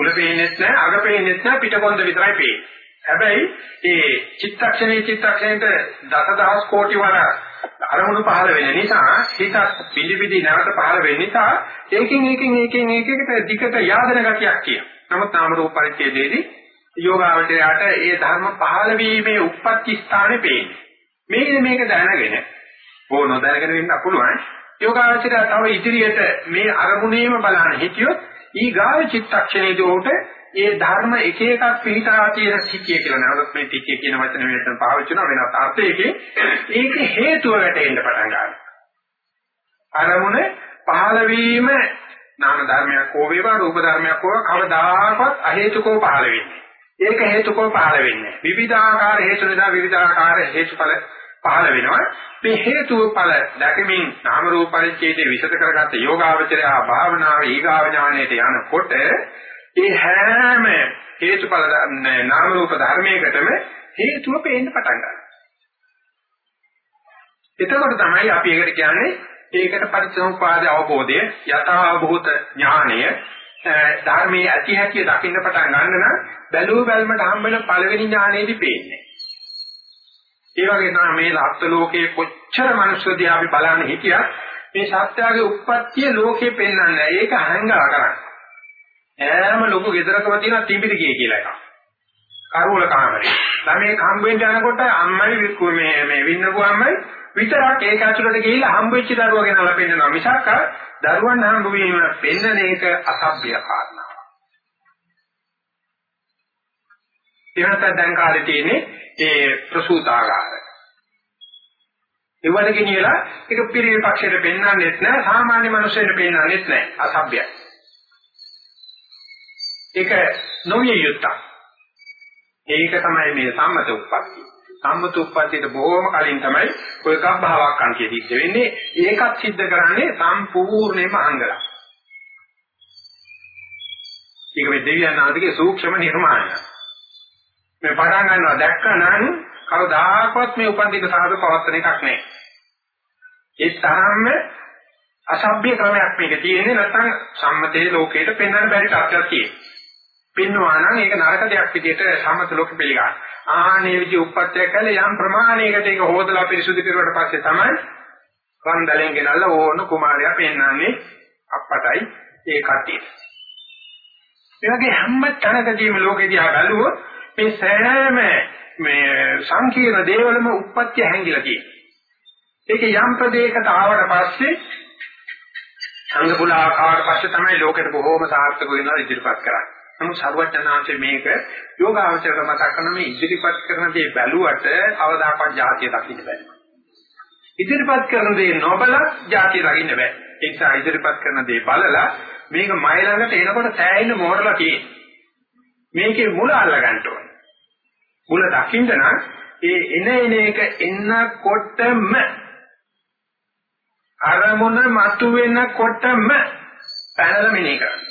කුල පේන්නේත් නැහැ, අග පේන්නේත් නැහැ, පිටකොන්ද විතරයි පේන්නේ. හැබැයි මේ චිත්තක්ෂණයේ චිත්තක්ෂණයට දසදහස් කෝටි වර අරමුණු පහළ වෙන නිසා හිත පිළිවිදි නැවත පහළ වෙන නිසා ඒකින් ඒකින් ඒකින් ඒකකට දිකට යාදන ගතියක් කියන. නමුත් නාම රූප පරිච්ඡේදයේදී යෝගාවචරයට ඒ ධර්ම පහළ වීමේ උප්පත්ති ස්ථානේ පේන්නේ. මේක මේක දැනගෙන ඕ නොදැනගෙන ඉන්න පුළුවන්. යෝගාවචරය තව ඉදිරියට මේ අරමුණේම බලන්න හිතියොත් ඊගාව චිත්තක්ෂණයේදී උට ඒ ධර්ම එක එකක් පිළිතරා තියෙන සිටිය කියලා නේද? මේ තිකේ කියන වචන මෙතන පාවිච්චි කරන වෙනත් අර්ථයකින් ඒක හේතුව වැටෙන්න පටන් ගන්නවා. අරමුණ පහළ වීම නාම ධර්මයක් හෝ වේවා රූප ධර්මයක් හෝ කවදාකවත් අහේතුකව පහළ වෙන්නේ ඒක හේතුකව පහළ වෙන්නේ විවිධාකාර හේතු නිසා විවිධාකාර හේතුඵල පහළ වෙනවා. මේ හේතුව ඵල දැකමින් නාම රූප පරිච්ඡේදයේ විසද කරගත්ත යෝගාවචරය භාවනාව ඊගාව ඥානයට යනකොට ඒ හැම හේතුඵල නාම රූප ධර්මයකටම හේතුව පේන්න පටන් ගන්නවා. එතකොට තමයි අපි ඒකට කියන්නේ ඒකට පරිසම්පාද අවබෝධය යථා භූත ඥානය ධර්මයේ ඇති හැටි දකින්න පටන් ගන්න නම් බැලුව බැලමට හම්බ වෙන පළවෙනි ඥානයේදී පේන්නේ. ඒ වගේ තමයි මේ ලක්ෂ ලෝකයේ කොච්චර මිනිස්සු දිහා අපි බලන්න හිටියත් මේ සත්‍යයේ උප්පත්තිය ලෝකේ පෙන්වන්නේ නැහැ. ඒක අහංගා කරන්නේ. ඈම ලොකු ගෙදරකම තියෙන තිඹිරිගේ කියලා එකක්. කරුවල කාමරේ. ළමයි හම්බෙන්න යනකොට අම්මයි මේ මේ වින්නපු අම්මයි විතරක් ඒක ඇතුළට ගිහිල්ලා හම්බෙච්ච දරුවා ගැනලා පෙන්නනවා. මිසක් දරුවන් හම්බ වීම පෙන්නන එක අසභ්‍ය කාරණාවක්. ඒකට දැන් කාලේ තියෙන්නේ ඒ ප්‍රසූතාගාර. ඒවට ගෙනියලා ඒක පිරිවිපක්ෂයට පෙන්වන්නෙත් නෑ සාමාන්‍ය මිනිස්සුන්ට පෙන්වන්නෙත් නෑ අසභ්‍යයි. ඒක නොවිය යුත්තක්. ඒක තමයි මේ සම්මත උප්පත්තිය. සම්මත උප්පත්තියට බොහොම කලින් තමයි ඔය එකක් භාවක් අංකය සිද්ධ වෙන්නේ. ඒකත් සිද්ධ කරන්නේ සම්පූර්ණයෙන්ම අංගල. ඒක මේ දෙවියන් ආදිගේ සූක්ෂම නිර්මාණයක්. මේ පටන් ගන්නවා දැක්කනම් කවදාකවත් මේ උපන්දික සාධු පවත්තන එකක් නෑ. ඒ තරම්ම අසභ්‍ය ක්‍රමයක් මේක තියෙන්නේ නැත්නම් සම්මතයේ ලෝකයට පෙන්වන්න බැරි තත්ත්වයක් තියෙනවා. පෙන්වනවා නම් ඒක නරක දෙයක් විදිහට සම්මත ලෝකෙ පිළිගන්න. ආහනේ විදි උප්පත්තිය කළේ යම් ප්‍රමාණයකට ඒක හොදලා පිරිසුදු කරුවට පස්සේ තමයි වන්දලෙන් ගෙනල්ලා ඕන කුමාරයා පෙන්වන්නේ අප්පටයි ඒ කට්ටිය. ඒ වගේ හැම තැනකදීම ලෝකෙදී ආ බැලුවොත් මේ සෑම මේ සංකීර්ණ දේවලම උප්පත්ති හැංගිලා තියෙනවා. ඒක යම් ප්‍රදේශයකට ආවට පස්සේ සංගපුල ආකාර පස්සේ තමයි ලෝකෙට බොහෝම සාර්ථක වෙනවා ඉදිරිපත් කරන්නේ. නමුත් සර්වඥාන්සේ මේක යෝගාවචරයට මතක් කරන මේ ඉදිරිපත් කරන දේ බැලුවට අවදාපත් જાතිය දකින්න බෑ. ඉදිරිපත් කරන දේ නොබල જાතිය දකින්න බෑ. ඒ නිසා ඉදිරිපත් කරන දේ බලලා මේක මයි ළඟට එනකොට සෑහෙන මෝරලා තියෙනවා. මේකේ මුල අල්ල ගන්න ඕනේ. මුල දකින්න නම් ඒ එන එන එක එන්නකොටම අරමුණ මතුවෙනකොටම පැනලා මෙනේ කරන්න.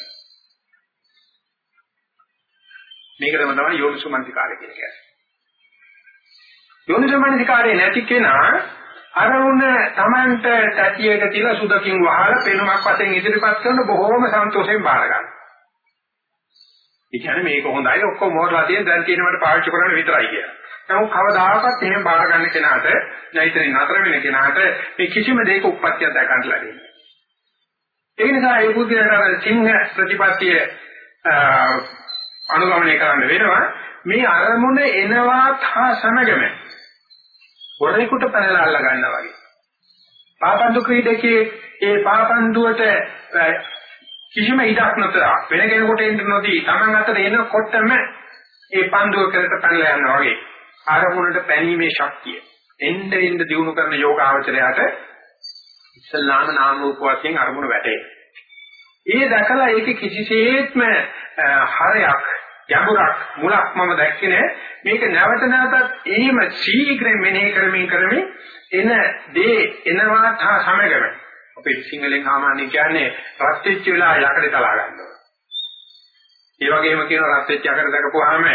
මේක තමයි යෝනිසුමන්තිකාරය කියන්නේ. යෝනිසුමන්තිකාරය නැති කෙනා අරමුණ Tamanට තැටියක තියලා සුදකින් වහලා පෙනුමක් වශයෙන් ඉදිරිපත් කරන බොහෝම සන්තෝෂයෙන් බාර ගන්නවා. ඒ කියන්නේ මේක හොඳයි ඔක්කොම මොහොතලා තියෙන දැන් තියෙනවට පාවිච්චි කරන්න විතරයි කියලා. නමුත් කවදාකවත් එහෙම බාර ගන්න කෙනාට නැයිතරින් නතර වෙන කෙනාට මේ කිසිම දෙයක උප්පත්තියක් දක්වන්න ලැබෙන්නේ. ඒ නිසා ඒ බුද්ධයාට සිංහ ප්‍රතිපත්තිය අනුගමනය කරන්න වෙනවා මේ අරමුණ එනවා හා සමගම හොරෙකුට පැනලා අල්ල ගන්නවා වගේ. පාපන්දු ක්‍රීඩකේ ඒ පාපන්දුවට කිසිම ඉඩක් නැතර වෙන කෙනෙකුට එන්න නොදී Taman අතට එනකොටම ඒ පන්දුව කරට පැනලා යනවා වගේ. අරමුණට පැනීමේ ශක්තිය. එන්න එන්න දිනු කරන යෝගාවචරයට ඉස්සල්ලාම නාම රූප වශයෙන් අරමුණ වැටේ. ඒ දැකලා ඒක කිසිසේත්ම හරයක් යඹුරක් මුලක් මම දැක්කේ නෑ මේක නැවත නැවතත් එහෙම ශීඝ්‍රයෙන් මෙනෙහි කරමින් කරමින් එන දේ එනවා තා සමගම අපේ සිංහලෙන් සාමාන්‍ය කියන්නේ රත් වෙච්ච වෙලා යකඩේ තලා ගන්නවා ඒ වගේම කියන රත් වෙච්ච යකඩ දැකපුවාම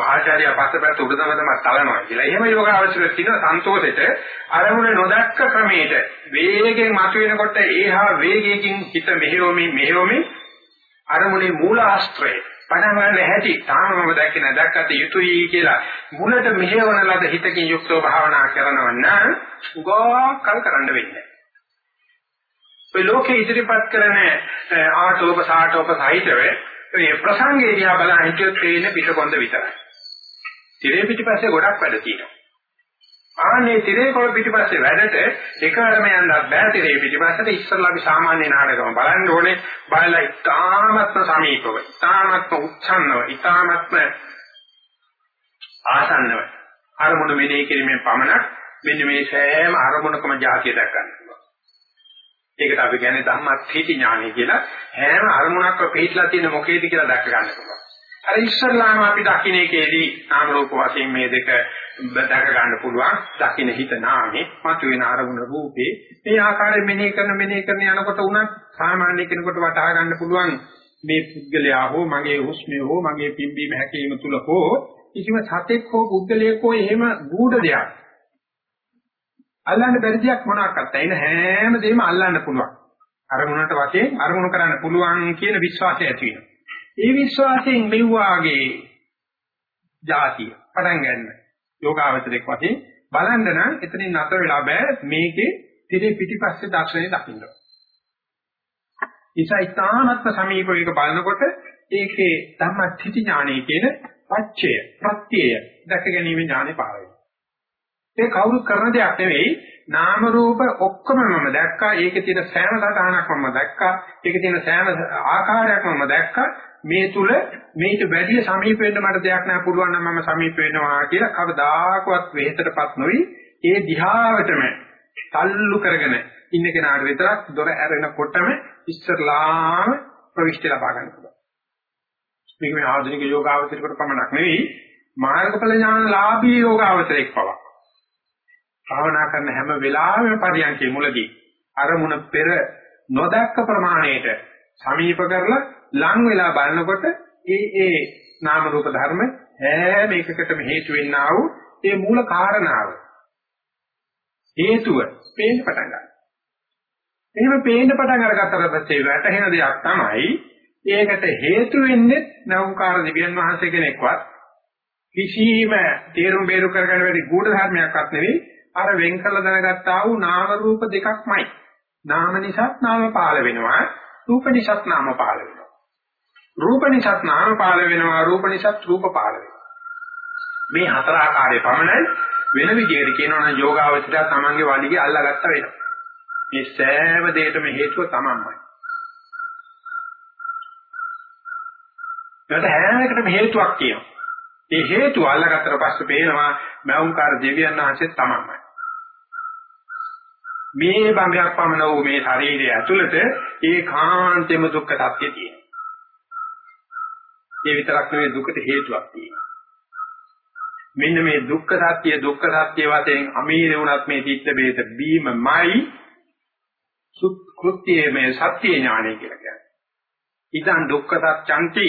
ආචාර්ය පස්සපැත්ත උඩ තම තම තලනවා කියලා. එහෙම යෝග අවශ්‍ය තියෙන සන්තෝෂෙට අරමුණ නොදක්ක ක්‍රමයට වේගයෙන් මතුවෙනකොට ඒහා වේගයෙන් හිත මෙහෙවමින් මෙහෙවමින් අරමුණේ මූලාශ්‍රය පණ ගන්න හැටි තාම මම දැක්කේ නැහැ දැක්කට යුතුයි කියලා මුලට මෙහෙවන ලද හිතකින් යුක්තව භාවනා කරනවා නම් උගා කල් කරන්න වෙන්නේ. ඔය ලෝකේ ඉදිරිපත් කරන ආටෝප සාටෝප සාහිත්‍යය මේ ප්‍රසංගේ දිහා බලන හිතියොත් තේින පිටකොන්ද විතරයි. තිරේ පිටිපස්සේ ගොඩක් වැඩ තියෙනවා. ආනේ තිරේ කොළ පිටිපස්සේ වැඩට එකවරම යන්නත් බෑ තිරේ පිටිපස්සට ඉස්සරලා අපි සාමාන්‍ය නාටකම බලන්න ඕනේ බලලා ඉතාමත්ම සමීපව ඉතාමත්ම උච්ඡන්නව ඉතාමත්ම ආසන්නව අරමුණු මෙනෙහි කිරීමෙන් පමණක් මෙන්න මේ සෑම අරමුණකම જાතිය දක් ගන්න පුළුවන්. ඒකට අපි කියන්නේ ධම්මත්ථීති ඥානය කියලා හැම අරමුණක්ම පිළිట్లా තියෙන මොකේද කියලා දැක ගන්න පුළුවන්. අර ඉස්සල්ලාම අපි දකින්න එකේදී නාම රූප වශයෙන් මේ දෙක දැක ගන්න පුළුවන්. දකින්න හිත නාමේ, මතුවෙන අරමුණ රූපේ. මේ ආකාරයෙන් මෙනෙහි කරන මෙනෙහි කරන යනකොට උනත් සාමාන්‍ය කෙනෙකුට වටහා ගන්න පුළුවන් මේ පුද්ගලයා හෝ මගේ හුස්මේ හෝ මගේ පිම්බීම හැකීම තුල හෝ කිසිම සතෙක් හෝ පුද්ගලයෙක් හෝ එහෙම ගුඪ දෙයක් අල්ලන්න බැරි දෙයක් මොනවාක්වත් ඇයින හැම දෙයක්ම අල්ලන්න පුළුවන්. අරමුණට වශයෙන් අරමුණු කරන්න පුළුවන් කියන විශ්වාසය ඇති වෙනවා. ඒ විශ්වාසයෙන් මෙව්වාගේ જાතිය පටන් ගන්න. යෝගාවචරයක් වශයෙන් බලන්න නම් එතනින් නතර වෙලා බෑ මේකේ තිරේ පිටිපස්සේ දර්ශනය දකින්න. නිසා ඊතානත්ම සමීප වේක බලනකොට ඒකේ ධම්මත්‍ත්‍ති ඥානය කියන පච්චය ප්‍රත්‍යය දැක ගැනීම ඥානෙ පාර වෙනවා. ඒ කවුරු කරන දෙයක් නෙවෙයි. නාම රූප ඔක්කොම මම දැක්කා. ඒකේ තියෙන සෑම සටහනක්ම මම දැක්කා. ඒකේ තියෙන සෑම ආකාරයක්ම මම දැක්කා. මේ තුල මේට වැඩි සමීප වෙන්න මට දෙයක් නැහැ. පුළුවන් නම් මම සමීප වෙනවා කියලා කවදාකවත් වෙහෙතටපත් නොවි. ඒ දිහාවටම තල්ලු කරගෙන ඉන්න කෙනාට විතරක් දොර ඇරෙනකොටම ඉස්සරලාම ප්‍රවිෂ්ටි ලබා ගන්න පුළුවන්. මේක මේ ආධුනික යෝගාවචරයකට පමණක් නෙවෙයි. මාර්ගඵල ඥාන ලාභී යෝගාවචරයක් පවා. භාවනා කරන හැම වෙලාවෙම පරියන්කේ මුලදී අරමුණ පෙර නොදක්ක ප්‍රමාණයට සමීප කරලා ලං වෙලා බලනකොට ඒ ඒ නාම රූප ධර්ම හැම එකකටම හේතු වෙන්නා වූ ඒ මූල කාරණාව හේතුව පේන්න පටන් ගන්නවා. එහෙම පේන්න පටන් අරගත්තට පස්සේ වැටහෙන දෙයක් තමයි ඒකට හේතු වෙන්නේ නෞකාර දිව්‍යන් වහන්සේ කෙනෙක්වත් කිසිම තේරුම් බේරු කරගන්න බැරි ගුඪ ධර්මයක්වත් නෙවෙයි අර වෙන් කළ දැනගත්තා වූ නාම රූප දෙකක්මයි. නාම නිසාත් නාම පාල වෙනවා රූප නිසාත් නාම පාල වෙනවා. රූප නිසත් නාම පාල වෙනවා රූප නිසත් රූප පාල වෙනවා. මේ හතර ආකාරයේ පමණයි වෙන විදිහට කියනවා නම් යෝගාවචරය තමන්ගේ වලිගේ අල්ලාගත්ත වෙනවා. මේ සෑම දෙයකම හේතුව තමන්මයි. ඒකට හැම එකටම හේතුවක් තියෙනවා. ඒ හේතුව අල්ලාගත්තට පස්සේ පේනවා මෞංකාර දෙවියන් වහන්සේ තමන්මයි. මේ බඹයක් පමණ වූ මේ ශරීරය ඇතුළත ඒකාන්තෙම දුක්ඛ සත්‍ය තියෙනවා ඒ විතරක් නෙවෙයි දුකට හේතුවක් තියෙනවා. මෙන්න මේ දුක්ඛ සත්‍ය දුක්ඛ සත්‍ය වශයෙන් අමීර වුණත් මේ චිත්ත බේත බීමමයි සුත්කෘත්‍යයේ මේ සත්‍ය ඥානය කියලා කියන්නේ. ඉදන් දුක්ඛ සත්‍යන්ති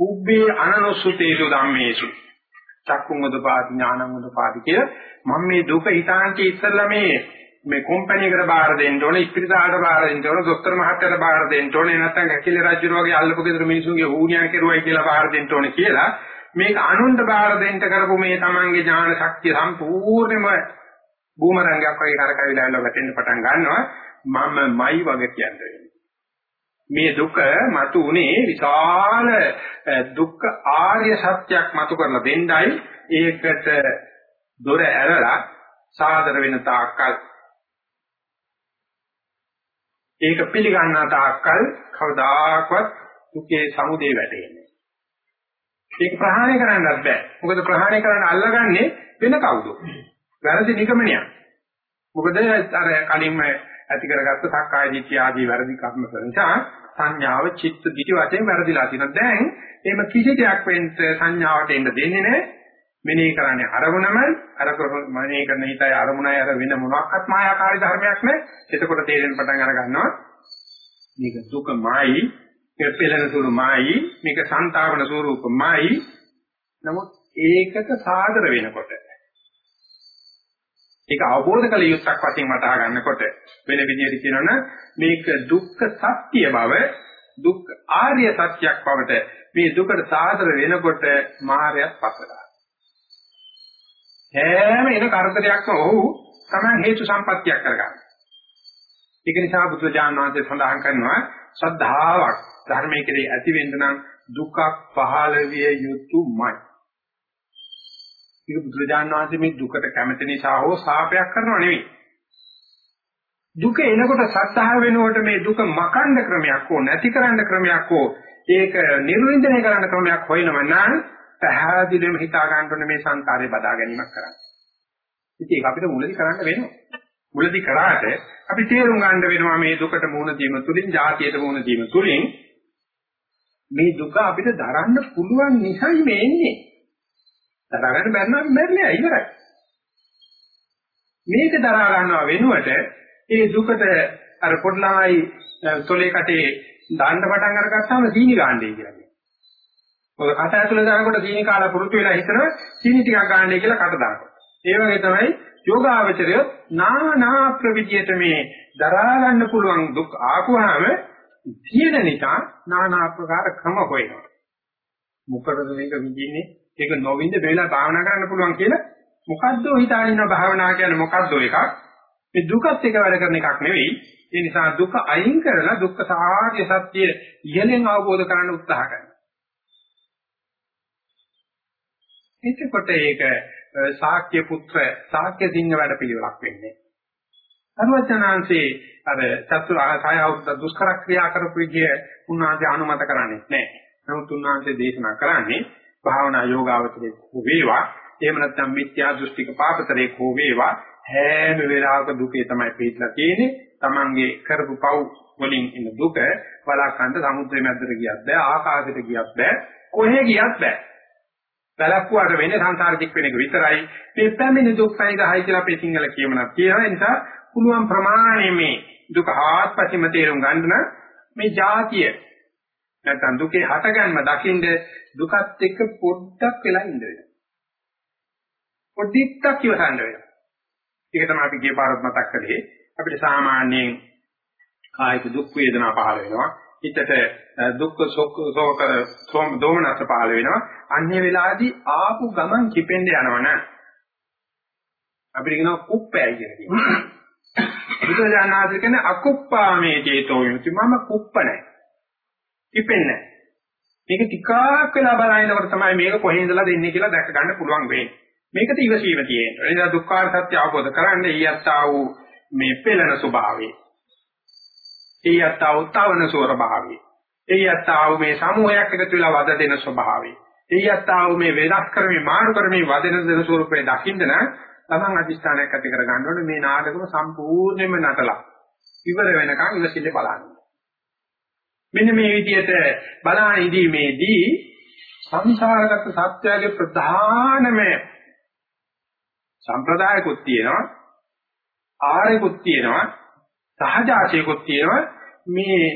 උබ්බේ අනනුසුතේසු ධම්මේසු චක්කුං උදපාදි ඥානං උදපාදි කිය මම මේ දුක හිතාන්ති ඉස්සෙල්ලා මේ මේ කම්පැනි එකට බාර දෙන්න ඕනේ ඉස්පිරිතාලට බාර දෙන්න ඕනේ දොස්තර මහත්තයාට බාර දෙන්න ඕනේ නැත්නම් ඇකිලි රජු වගේ අල්ලපු ගෙදර මිනිසුන්ගේ ඌණියා කෙරුවයි කියලා බාර දෙන්න ඕනේ කියලා මේක අනුන්ට බාර දෙන්න කරපු මේ තමන්ගේ ඥාන ශක්තිය සම්පූර්ණයෙන්ම බූමරංගයක් වගේ කරකවිලා යනවා වැටෙන්න පටන් ගන්නවා. මමමයි වගේ කියන්නේ. මේ දුක මතු උනේ විශාල දුක්ඛ ආර්ය සත්‍යයක් මතු කරලා දෙන්නයි. ඒකට දොර ඇරලා සාදර වෙන තාක්කල් ඒක පිළිගන්නා තාක්කල් කවදාකවත් දුකේ සමුදේ වැටෙන්නේ. ඒක ප්‍රහාණය කරන්නත් බෑ. මොකද ප්‍රහාණය කරන්න අල්ලගන්නේ වෙන කවුද? වැරදි නිගමනයක්. මොකද අර කලින්ම ඇති කරගත්ත සක්කාය දිට්ඨිය ආදී වැරදි කර්ම නිසා සංඥාව චිත්ත දිටි වශයෙන් වැරදිලා තියෙනවා. දැන් එහෙම කිසි දෙයක් වෙන්න සංඥාවට එන්න දෙන්නේ නැහැ. මෙනෙහි කරන්නේ අරමුණම. අර මෙනෙහි කරන හිතයි අරමුණයි අර වෙන මොනක්වත් මායාකාරී ධර්මයක් නෑ. එතකොට තේරෙන පටන් අර ගන්නවා. මේක දුකමයි, මේක පෙළෙන සුළුමයි, මේක සංතාවන ස්වરૂපමයි. නමුත් ඒකට සාදර වෙනකොට ඒක අවබෝධ කළ යුත්තක් වශයෙන් වටහා ගන්නකොට වෙන විදිහට කියනවනම් මේක දුක්ඛ සත්‍ය බව දුක් ආර්ය සත්‍යයක් බවට මේ දුකට සාදර වෙනකොට මායයක් පස්සට හැම එන කරදරයක්ම ඔහු තමයි හේතු සම්පත්තියක් කරගන්න. ඒක නිසා බුදුජානක වහන්සේ සඳහන් කරනවා ශ්‍රද්ධාවක් ධර්මයේ කෙරේ ඇති වෙන්න නම් දුකක් පහළ විය යුතුමයි. ඒක බුදුජානක වහන්සේ මේ දුකට කැමති නිසා හෝ සාපයක් කරනව නෙවෙයි. දුක එනකොට සත්‍තාව වෙනකොට මේ දුක මකන්න ක්‍රමයක් හෝ නැති කරන්න ක්‍රමයක් හෝ ඒක නිර්වින්දනය කරන්න ක්‍රමයක් හොයනව නම් පැහැදිලිවම හිතා ගන්න ඕනේ මේ සංකාරය බදා ගැනීමක් කරන්න. ඉතින් ඒක අපිට මුලදි කරන්න වෙනවා. මුලදි කරාට අපි තේරුම් ගන්න වෙනවා මේ දුකට මුහුණ දීම තුලින්, ජාතියට මුහුණ දීම තුලින් මේ දුක අපිට දරන්න පුළුවන් නිසයි මේ එන්නේ. දරා ගන්න බැරි නම් මැරිලා ඉවරයි. මේක දරා ගන්නවා වෙනුවට ඒ දුකට අර පොඩ්ඩලායි තොලේ කටේ දාන්න පටන් අරගත්තාම සීනි ගන්නයි කියලා. ඔය කට ඇතුලේ දානකොට සීනි කාලා පුරුදු වෙලා හිතනවා සීනි ටිකක් ගන්නයි කියලා කට දානවා. ඒ වගේ තමයි යෝගාවචරය නානා ප්‍රවිද්‍යයට මේ දරා ගන්න පුළුවන් දුක් ආපුවාම තියෙන නිසා නානා ආකාර ක්‍රම හොයනවා. මොකටද මේක විඳින්නේ? ඒක නොවින්ද වෙලා භාවනා කරන්න පුළුවන් කියලා මොකද්ද හිතාගෙන ඉන්න භාවනා කියන්නේ මොකද්ද එකක්? මේ දුකත් එක වැඩ කරන එකක් නෙවෙයි. ඒ නිසා දුක අයින් කරලා දුක්ඛ සාර්ය සත්‍ය ඉහළින් අවබෝධ කරගන්න උත්සාහ කරනවා. එතකොට ඒක ශාක්‍ය පුත්‍ර ශාක්‍ය සිංහ වැඩ පිළිවෙලක් වෙන්නේ. අනුවචනාංශේ අර චතුරාර්ය සාය අවුද්ද දුෂ්කර ක්‍රියා කරපු විදිය උන්වහන්සේ අනුමත කරන්නේ නැහැ. නමුත් උන්වහන්සේ දේශනා කරන්නේ භාවනා යෝගාවචරයේ වේවා එහෙම නැත්නම් මිත්‍යා දෘෂ්ටික පාපතරේ කෝ වේවා හැම වෙලාවක දුකේ තමයි පිටලා තියෙන්නේ. Tamange කරපු පව් වලින් ඉන්න දුක වලක්වන්න සමුද්‍රය මැද්දට ගියත් බෑ ආකාශයට ගියත් බෑ කොහෙ ගියත් බෑ. වැලක්කුවාට වෙන්නේ සංසාර දික් වෙන එක විතරයි. මේ පැමිණි දුක්ඛයි ගහයි කියලා අපේ සිංහල කියමනක් කියනවා. ඒ නිසා පුළුවන් ප්‍රමාණය මේ දුක ආත්පසින්ම තේරුම් ගන්න මේ જાතිය නැත්නම් දුකේ හටගන්ම දකින්ද දුකත් එක්ක පොඩ්ඩක් වෙලා ඉඳ වෙනවා. පොඩ්ඩක් ඉවසන්න වෙනවා. ඒක තමයි අපි ගිය පාරත් මතක් කළේ. අපිට සාමාන්‍යයෙන් කායික දුක් වේදනා පහළ වෙනවා. හිතට දුක්ඛ සෝක සෝම දෝමනස පහළ වෙනවා. අන්නේ වෙලාවේදී ආපු ගමන් කිපෙන්න යනවනේ. අපිට කියනවා කුප්පෑයි කියලා කියනවා. බුදුරජාණන් කියන්නේ අකුප්පාමේ චේතෝ යොති මම කුප්ප නැහැ. කිපෙන්නේ නැහැ. මේක ටිකක් වෙලා බලනකොට තමයි මේක කොහේ ඉඳලා දෙන්නේ කියලා දැක ගන්න පුළුවන් වෙන්නේ. මේකට ඉවසීම තියෙනවා. ඒ නිසා දුක්ඛාර සත්‍ය අවබෝධ කරන්නේ ඊයත්තා වූ මේ පෙළෙන ස්වභාවය. ඊයත්තා වූ තවන ස්වභාවය. ඊයත්තා වූ මේ සමූහයක් එකතු වෙලා වද දෙන ස්වභාවය. එයත්තාව මේ වෙනස් කරමින් මාරු කරමින් වදෙන දෙන ස්වරූපේ දකින්න නම් තමන් අධිෂ්ඨානයක් ඇති කර ගන්න ඕනේ මේ නාටකම සම්පූර්ණයෙන්ම නටලා ඉවර වෙනකන් ඉවසිල්ල බලන්න. මෙන්න මේ විදිහට බලන ඉදීමේදී සංසාරගත සත්‍යයේ ප්‍රධානම සම්ප්‍රදායකුත් තියෙනවා ආරයකුත් තියෙනවා සහජ ආශයකුත් තියෙනවා මේ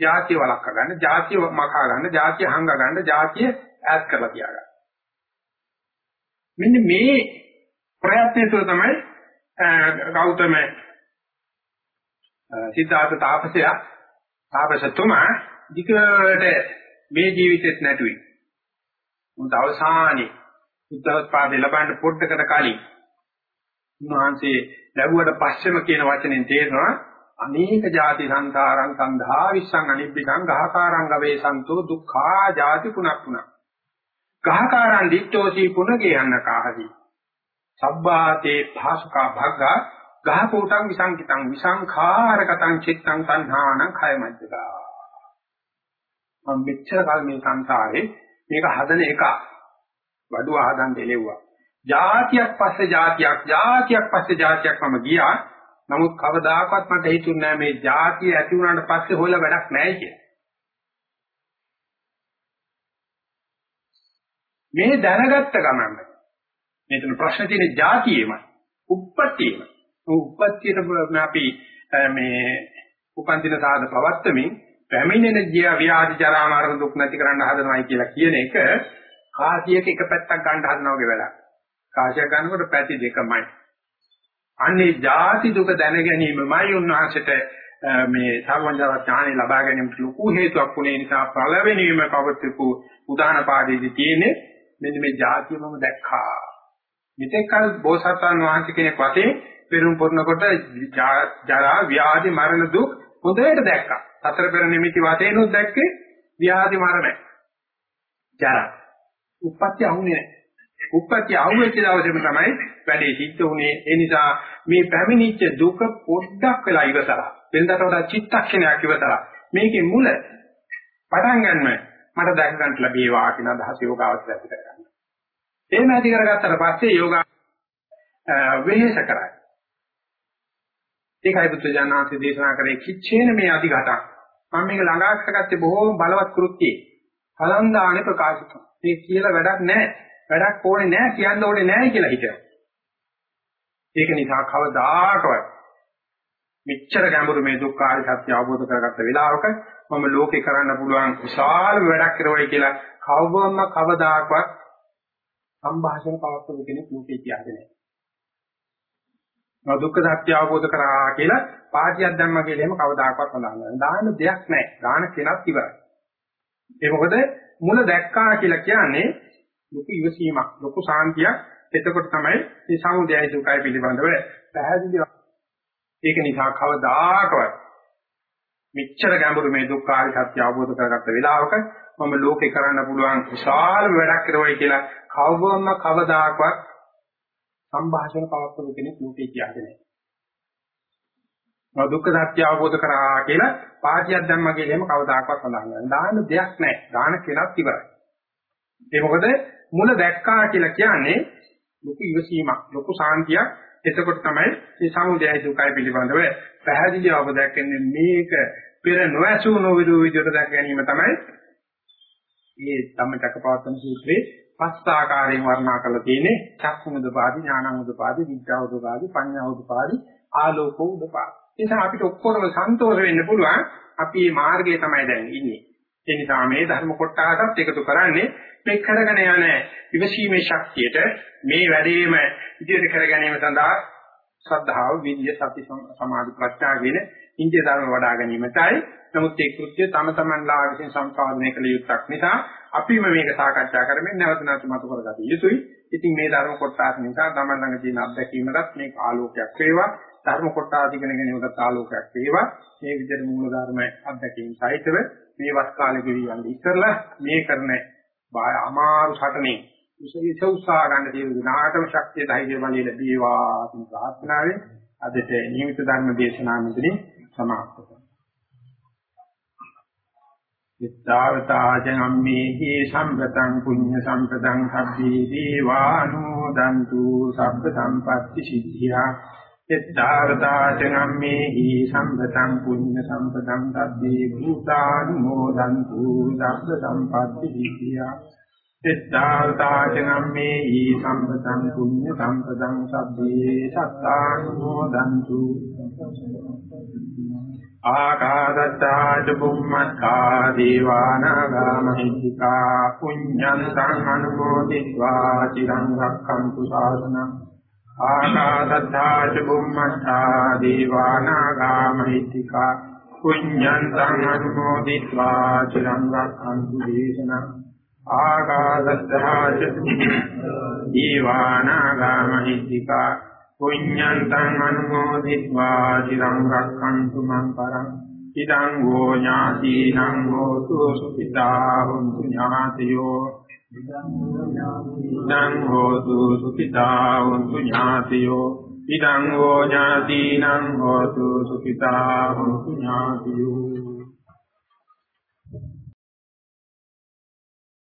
જાතිය වළක්වා ගන්න, જાතිය මකා ගන්න, જાතිය හංග ගන්න, જાතිය ඈත් කරලා තියාගන්න. මෙන්න මේ ප්‍රයත්නය තුළ තමයි ගෞතම සිද්ධාර්ථ තාපසයා තාපසතුමා ධිකරට මේ ජීවිතෙත් නැටුවේ. මුත් අවසානයේ බුද්ධෝත්පාදේ ලබන්න පොඩ්ඩකට කලින් උන්වහන්සේ ලැබුවට පස්සෙම කියන වචනෙන් තේරෙනවා අනේක ಜಾති සංසාරං සන්ධා විස්සං අනිබ්බිකං ගහකාරං ගවේසන්තෝ දුක්ඛා ಜಾති පුනක් පුනක් ගහකාරං දිච්ඡෝසී පුනගේ යන්න කාහති. සබ්බාතේ භාසුකා භග්ගා ගහකෝටං විසංකිතං විසංඛාරකතං චිත්තං සංහානං khයමජ්ජකා. මම මෙච්චර කල් මේ සංසාරේ මේක හදන එක බඩුව හදන් දෙලෙව්වා. જાතියක් පස්සේ જાතියක් જાතියක් පස්සේ જાතියක් මම ගියා. නමුත් කවදාකවත් මට හිතුන්නේ නැහැ මේ જાතිය ඇති වුණාට පස්සේ හොයලා වැඩක් නැහැ කියලා. මේ දැනගත්ත ගමන් මෙතන ප්‍රශ්න තියෙන්නේ જાතියෙමයි. උප්පත්තියෙමයි. උප්පත්තියට අපි මේ උපන්දින සාධ පවත්තමින් පැමිණෙන ජීව ව්‍යාධි ජරා මරණ දුක් නැති කරන්න හදනවයි කියලා කියන එක කාසියක එක පැත්තක් ගන්න හදනවා වගේ වැඩක්. කාසියක් ගන්නකොට පැති දෙකමයි. අන්නේ ಜಾති දුක දැන ගැනීමමයි උන්වහන්සේට මේ සර්වඥා ඥානෙ ලබා ගැනීමට ලොකු හේතුවක් වුණේ නිසා පළවෙනිම පවත්වපු උදාන පාඩේදී තියෙන්නේ මෙන්න මේ ಜಾතිය මම දැක්කා. මෙතෙක්කල් බෝසත්යන් වහන්සේ කෙනෙක් වශයෙන් පෙරුම් පුරනකොට ජරා ව්‍යාධි මරණ දුක් හොඳට දැක්කා. සතර පෙර නිමිති වශයෙන්ුත් දැක්කේ ව්‍යාධි මරණ. ජරා. උප්පත්ති අහුනේ නැහැ. උප්පත්ති අහුවෙච්ච දවසේම තමයි වැඩේ සිද්ධ වුනේ. ඒ නිසා මේ පැමිණිච්ච දුක පොඩ්ඩක් වෙලා ඉවසලා. වෙනදාට වඩා චිත්තක්ෂණයක් ඉවසලා. මේකේ මුල පටන් ගන්න මට දැක ගන්න ලැබේවා කියන අදහස යෝගාවචරය ඇති කරගන්න. එහෙම ඇති කරගත්තට පස්සේ යෝගා වෙහෙස කරයි. ඒකයි බුද්ධ ඥානanse දේශනා කරේ කිච්චේන මේ අධිඝටක්. මම මේක ළඟා කරගත්තේ බොහෝම බලවත් කෘත්‍යයේ. කලන්දානේ ප්‍රකාශිත. මේ කියලා වැඩක් නැහැ. වැඩක් ඕනේ නැහැ කියන්න ඕනේ නැහැ කියලා හිතනවා. ඒක නිසා කවදාකවත් මෙච්චර ගැඹුරු මේ දුක්ඛාරි සත්‍ය අවබෝධ කරගත්ත වෙලාවක මම ලෝකේ කරන්න පුළුවන් විශාල වැඩක් කරවයි කියලා කවවම කවදාකවත් සම්භාෂණ පවත්වපු කෙනෙක් ලෝකේ කියන්නේ නැහැ. දුක්ඛ සත්‍ය අවබෝධ කරා කියලා පාටියක් දැම්මා කියලා එහෙම කවදාකවත් සඳහන් කරනවා. දාන දෙයක් නැහැ. දාන කෙනක් ඉවරයි. ඒ මොකද මුල දැක්කා කියලා කියන්නේ ලොකු ඉවසීමක් ලොකු සාන්තියක් එතකොට තමයි මේ සමුදයයි දුකයි පිළිබඳව පැහැදිලිව ඒක නිසා කවදාකවත් මෙච්චර ගැඹුරු මේ දුක්ඛාරි සත්‍ය අවබෝධ කරගත්ත වෙලාවක මම ලෝකේ කරන්න පුළුවන් විශාල වැඩක් කරවයි කියලා කවවම කවදාකවත් සම්භාෂණ පවත්වපු කෙනෙක් ලෝකේ කියන්නේ නැහැ. දුක්ඛ සත්‍ය අවබෝධ කරා කියලා පාටියක් දැම්මා කියලා එහෙම කවදාකවත් සඳහන් කරන්නේ. දාන දෙයක් නැහැ. දාන කෙනක් ඉවරයි. ඒ මොකද මුල දැක්කා කියලා කියන්නේ ලොකු ඉවසීමක් ලොකු සාන්තියක් එතකොට තමයි මේ සමුදයයි දුකයි පිළිබඳව පැහැදිලිව ඔබ දැක්කන්නේ මේක පෙර නොඇසු නොවිරු විදිහට දැක ගැනීම තමයි මේ ධම්මචක්කපවත්තන සූත්‍රයේ පස් ආකාරයෙන් වර්ණනා කරලා තියෙන්නේ චක්කුමුදපාදි ඥානමුදපාදි විද්‍යාවුදපාදි පඤ්ඤාවුදපාදි ආලෝකෝදපාදි. ඒ නිසා අපිට ඔක්කොම සන්තෝෂ වෙන්න පුළුවන් අපි මේ මාර්ගයේ තමයි දැන් ඉන්නේ. ඒ නිසා මේ ධර්ම කොටසත් එකතු කරන්නේ මේ කරගෙන යන විවසීමේ ශක්තියට මේ වැඩේම ඉදිරියට කර ගැනීම සඳහා ශ්‍රද්ධාව, විද්‍ය, සති, සමාධි, ප්‍රඥා කියන ඉන්දිය ධර්ම වඩා ගැනීමටයි. නමුත් ඒ කෘත්‍ය තම තමන්ලා විසින් සම්පාදනය කළ යුත්තක් නිසා අපිම මේක සාකච්ඡා කරමින් නැවත නැවත මතු කරගත යුතුයි. ඉතින් මේ ධර්ම කොටස නිසා තමන් ළඟ තියෙන අත්දැකීමකට මේක ආලෝකයක් වේවා. ධර්ම කොටස ඉගෙන ගැනීමකට ආලෝකයක් වේවා. මේ විදිහට මූල ධර්ම අත්දැකීම් සහිතව මේ වස් කාලෙ ගෙවියන්නේ ඉස්සරලා මේ කරන බාය අමාරු සටනේ විශේෂ උත්සාහ ගන්න තියෙන විනාටම ශක්තිය ධෛර්ය බලය ලැබේවා කියන ප්‍රාර්ථනාවෙන් අදට නියමිත ධර්ම දේශනාව මෙතනින් සමාප්ත කරනවා. ඉත්තාවතාජනම්මේහි සම්පතං පුඤ්ඤ සම්පතං සබ්බේ දීවානුදන්තු සබ්බ සම්පatti සිද්ධියා එත්තාවතාචනම්මේහි සම්පතං පුඤ්ඤ සම්පතං සබ්බේ භූතානුමෝදන්තු සබ්බ සම්පatti සිද්ධියා සිතාර්ථාචනම්මේ ඊ සම්පතං පුඤ්ඤ සම්පතං සබ්බේ සත්තානුමෝදන්තු ආකාදත්තාච බුම්මත්තා දීවානාගාමහිත්‍තිකා පුඤ්ඤන්තං අනුමෝදිत्वा চিරං රක්ඛන්තු ශාසනං ආකාදත්තාච බුම්මත්තා දීවානාගාමහිත්‍තිකා පුඤ්ඤන්තං අනුමෝදිत्वा চিරං රක්ඛන්තු දේශනං ආකාදත්තාච දීවානාගාමහිත්‍තිකා පුඤ්ඤන්තං අනුමෝදිत्वा চিරං රක්ඛන්තු මං පරං ඉදං වූ ඥාතිනං හෝතු සුඛිතා හුන්තු ඥාතියෝ ඉදං හෝතු සුඛිතා හුන්තු ඥාතියෝ ඉදං වූ ඥාතිනං හෝතු සුඛිතා හුන්තු ඥාතියෝ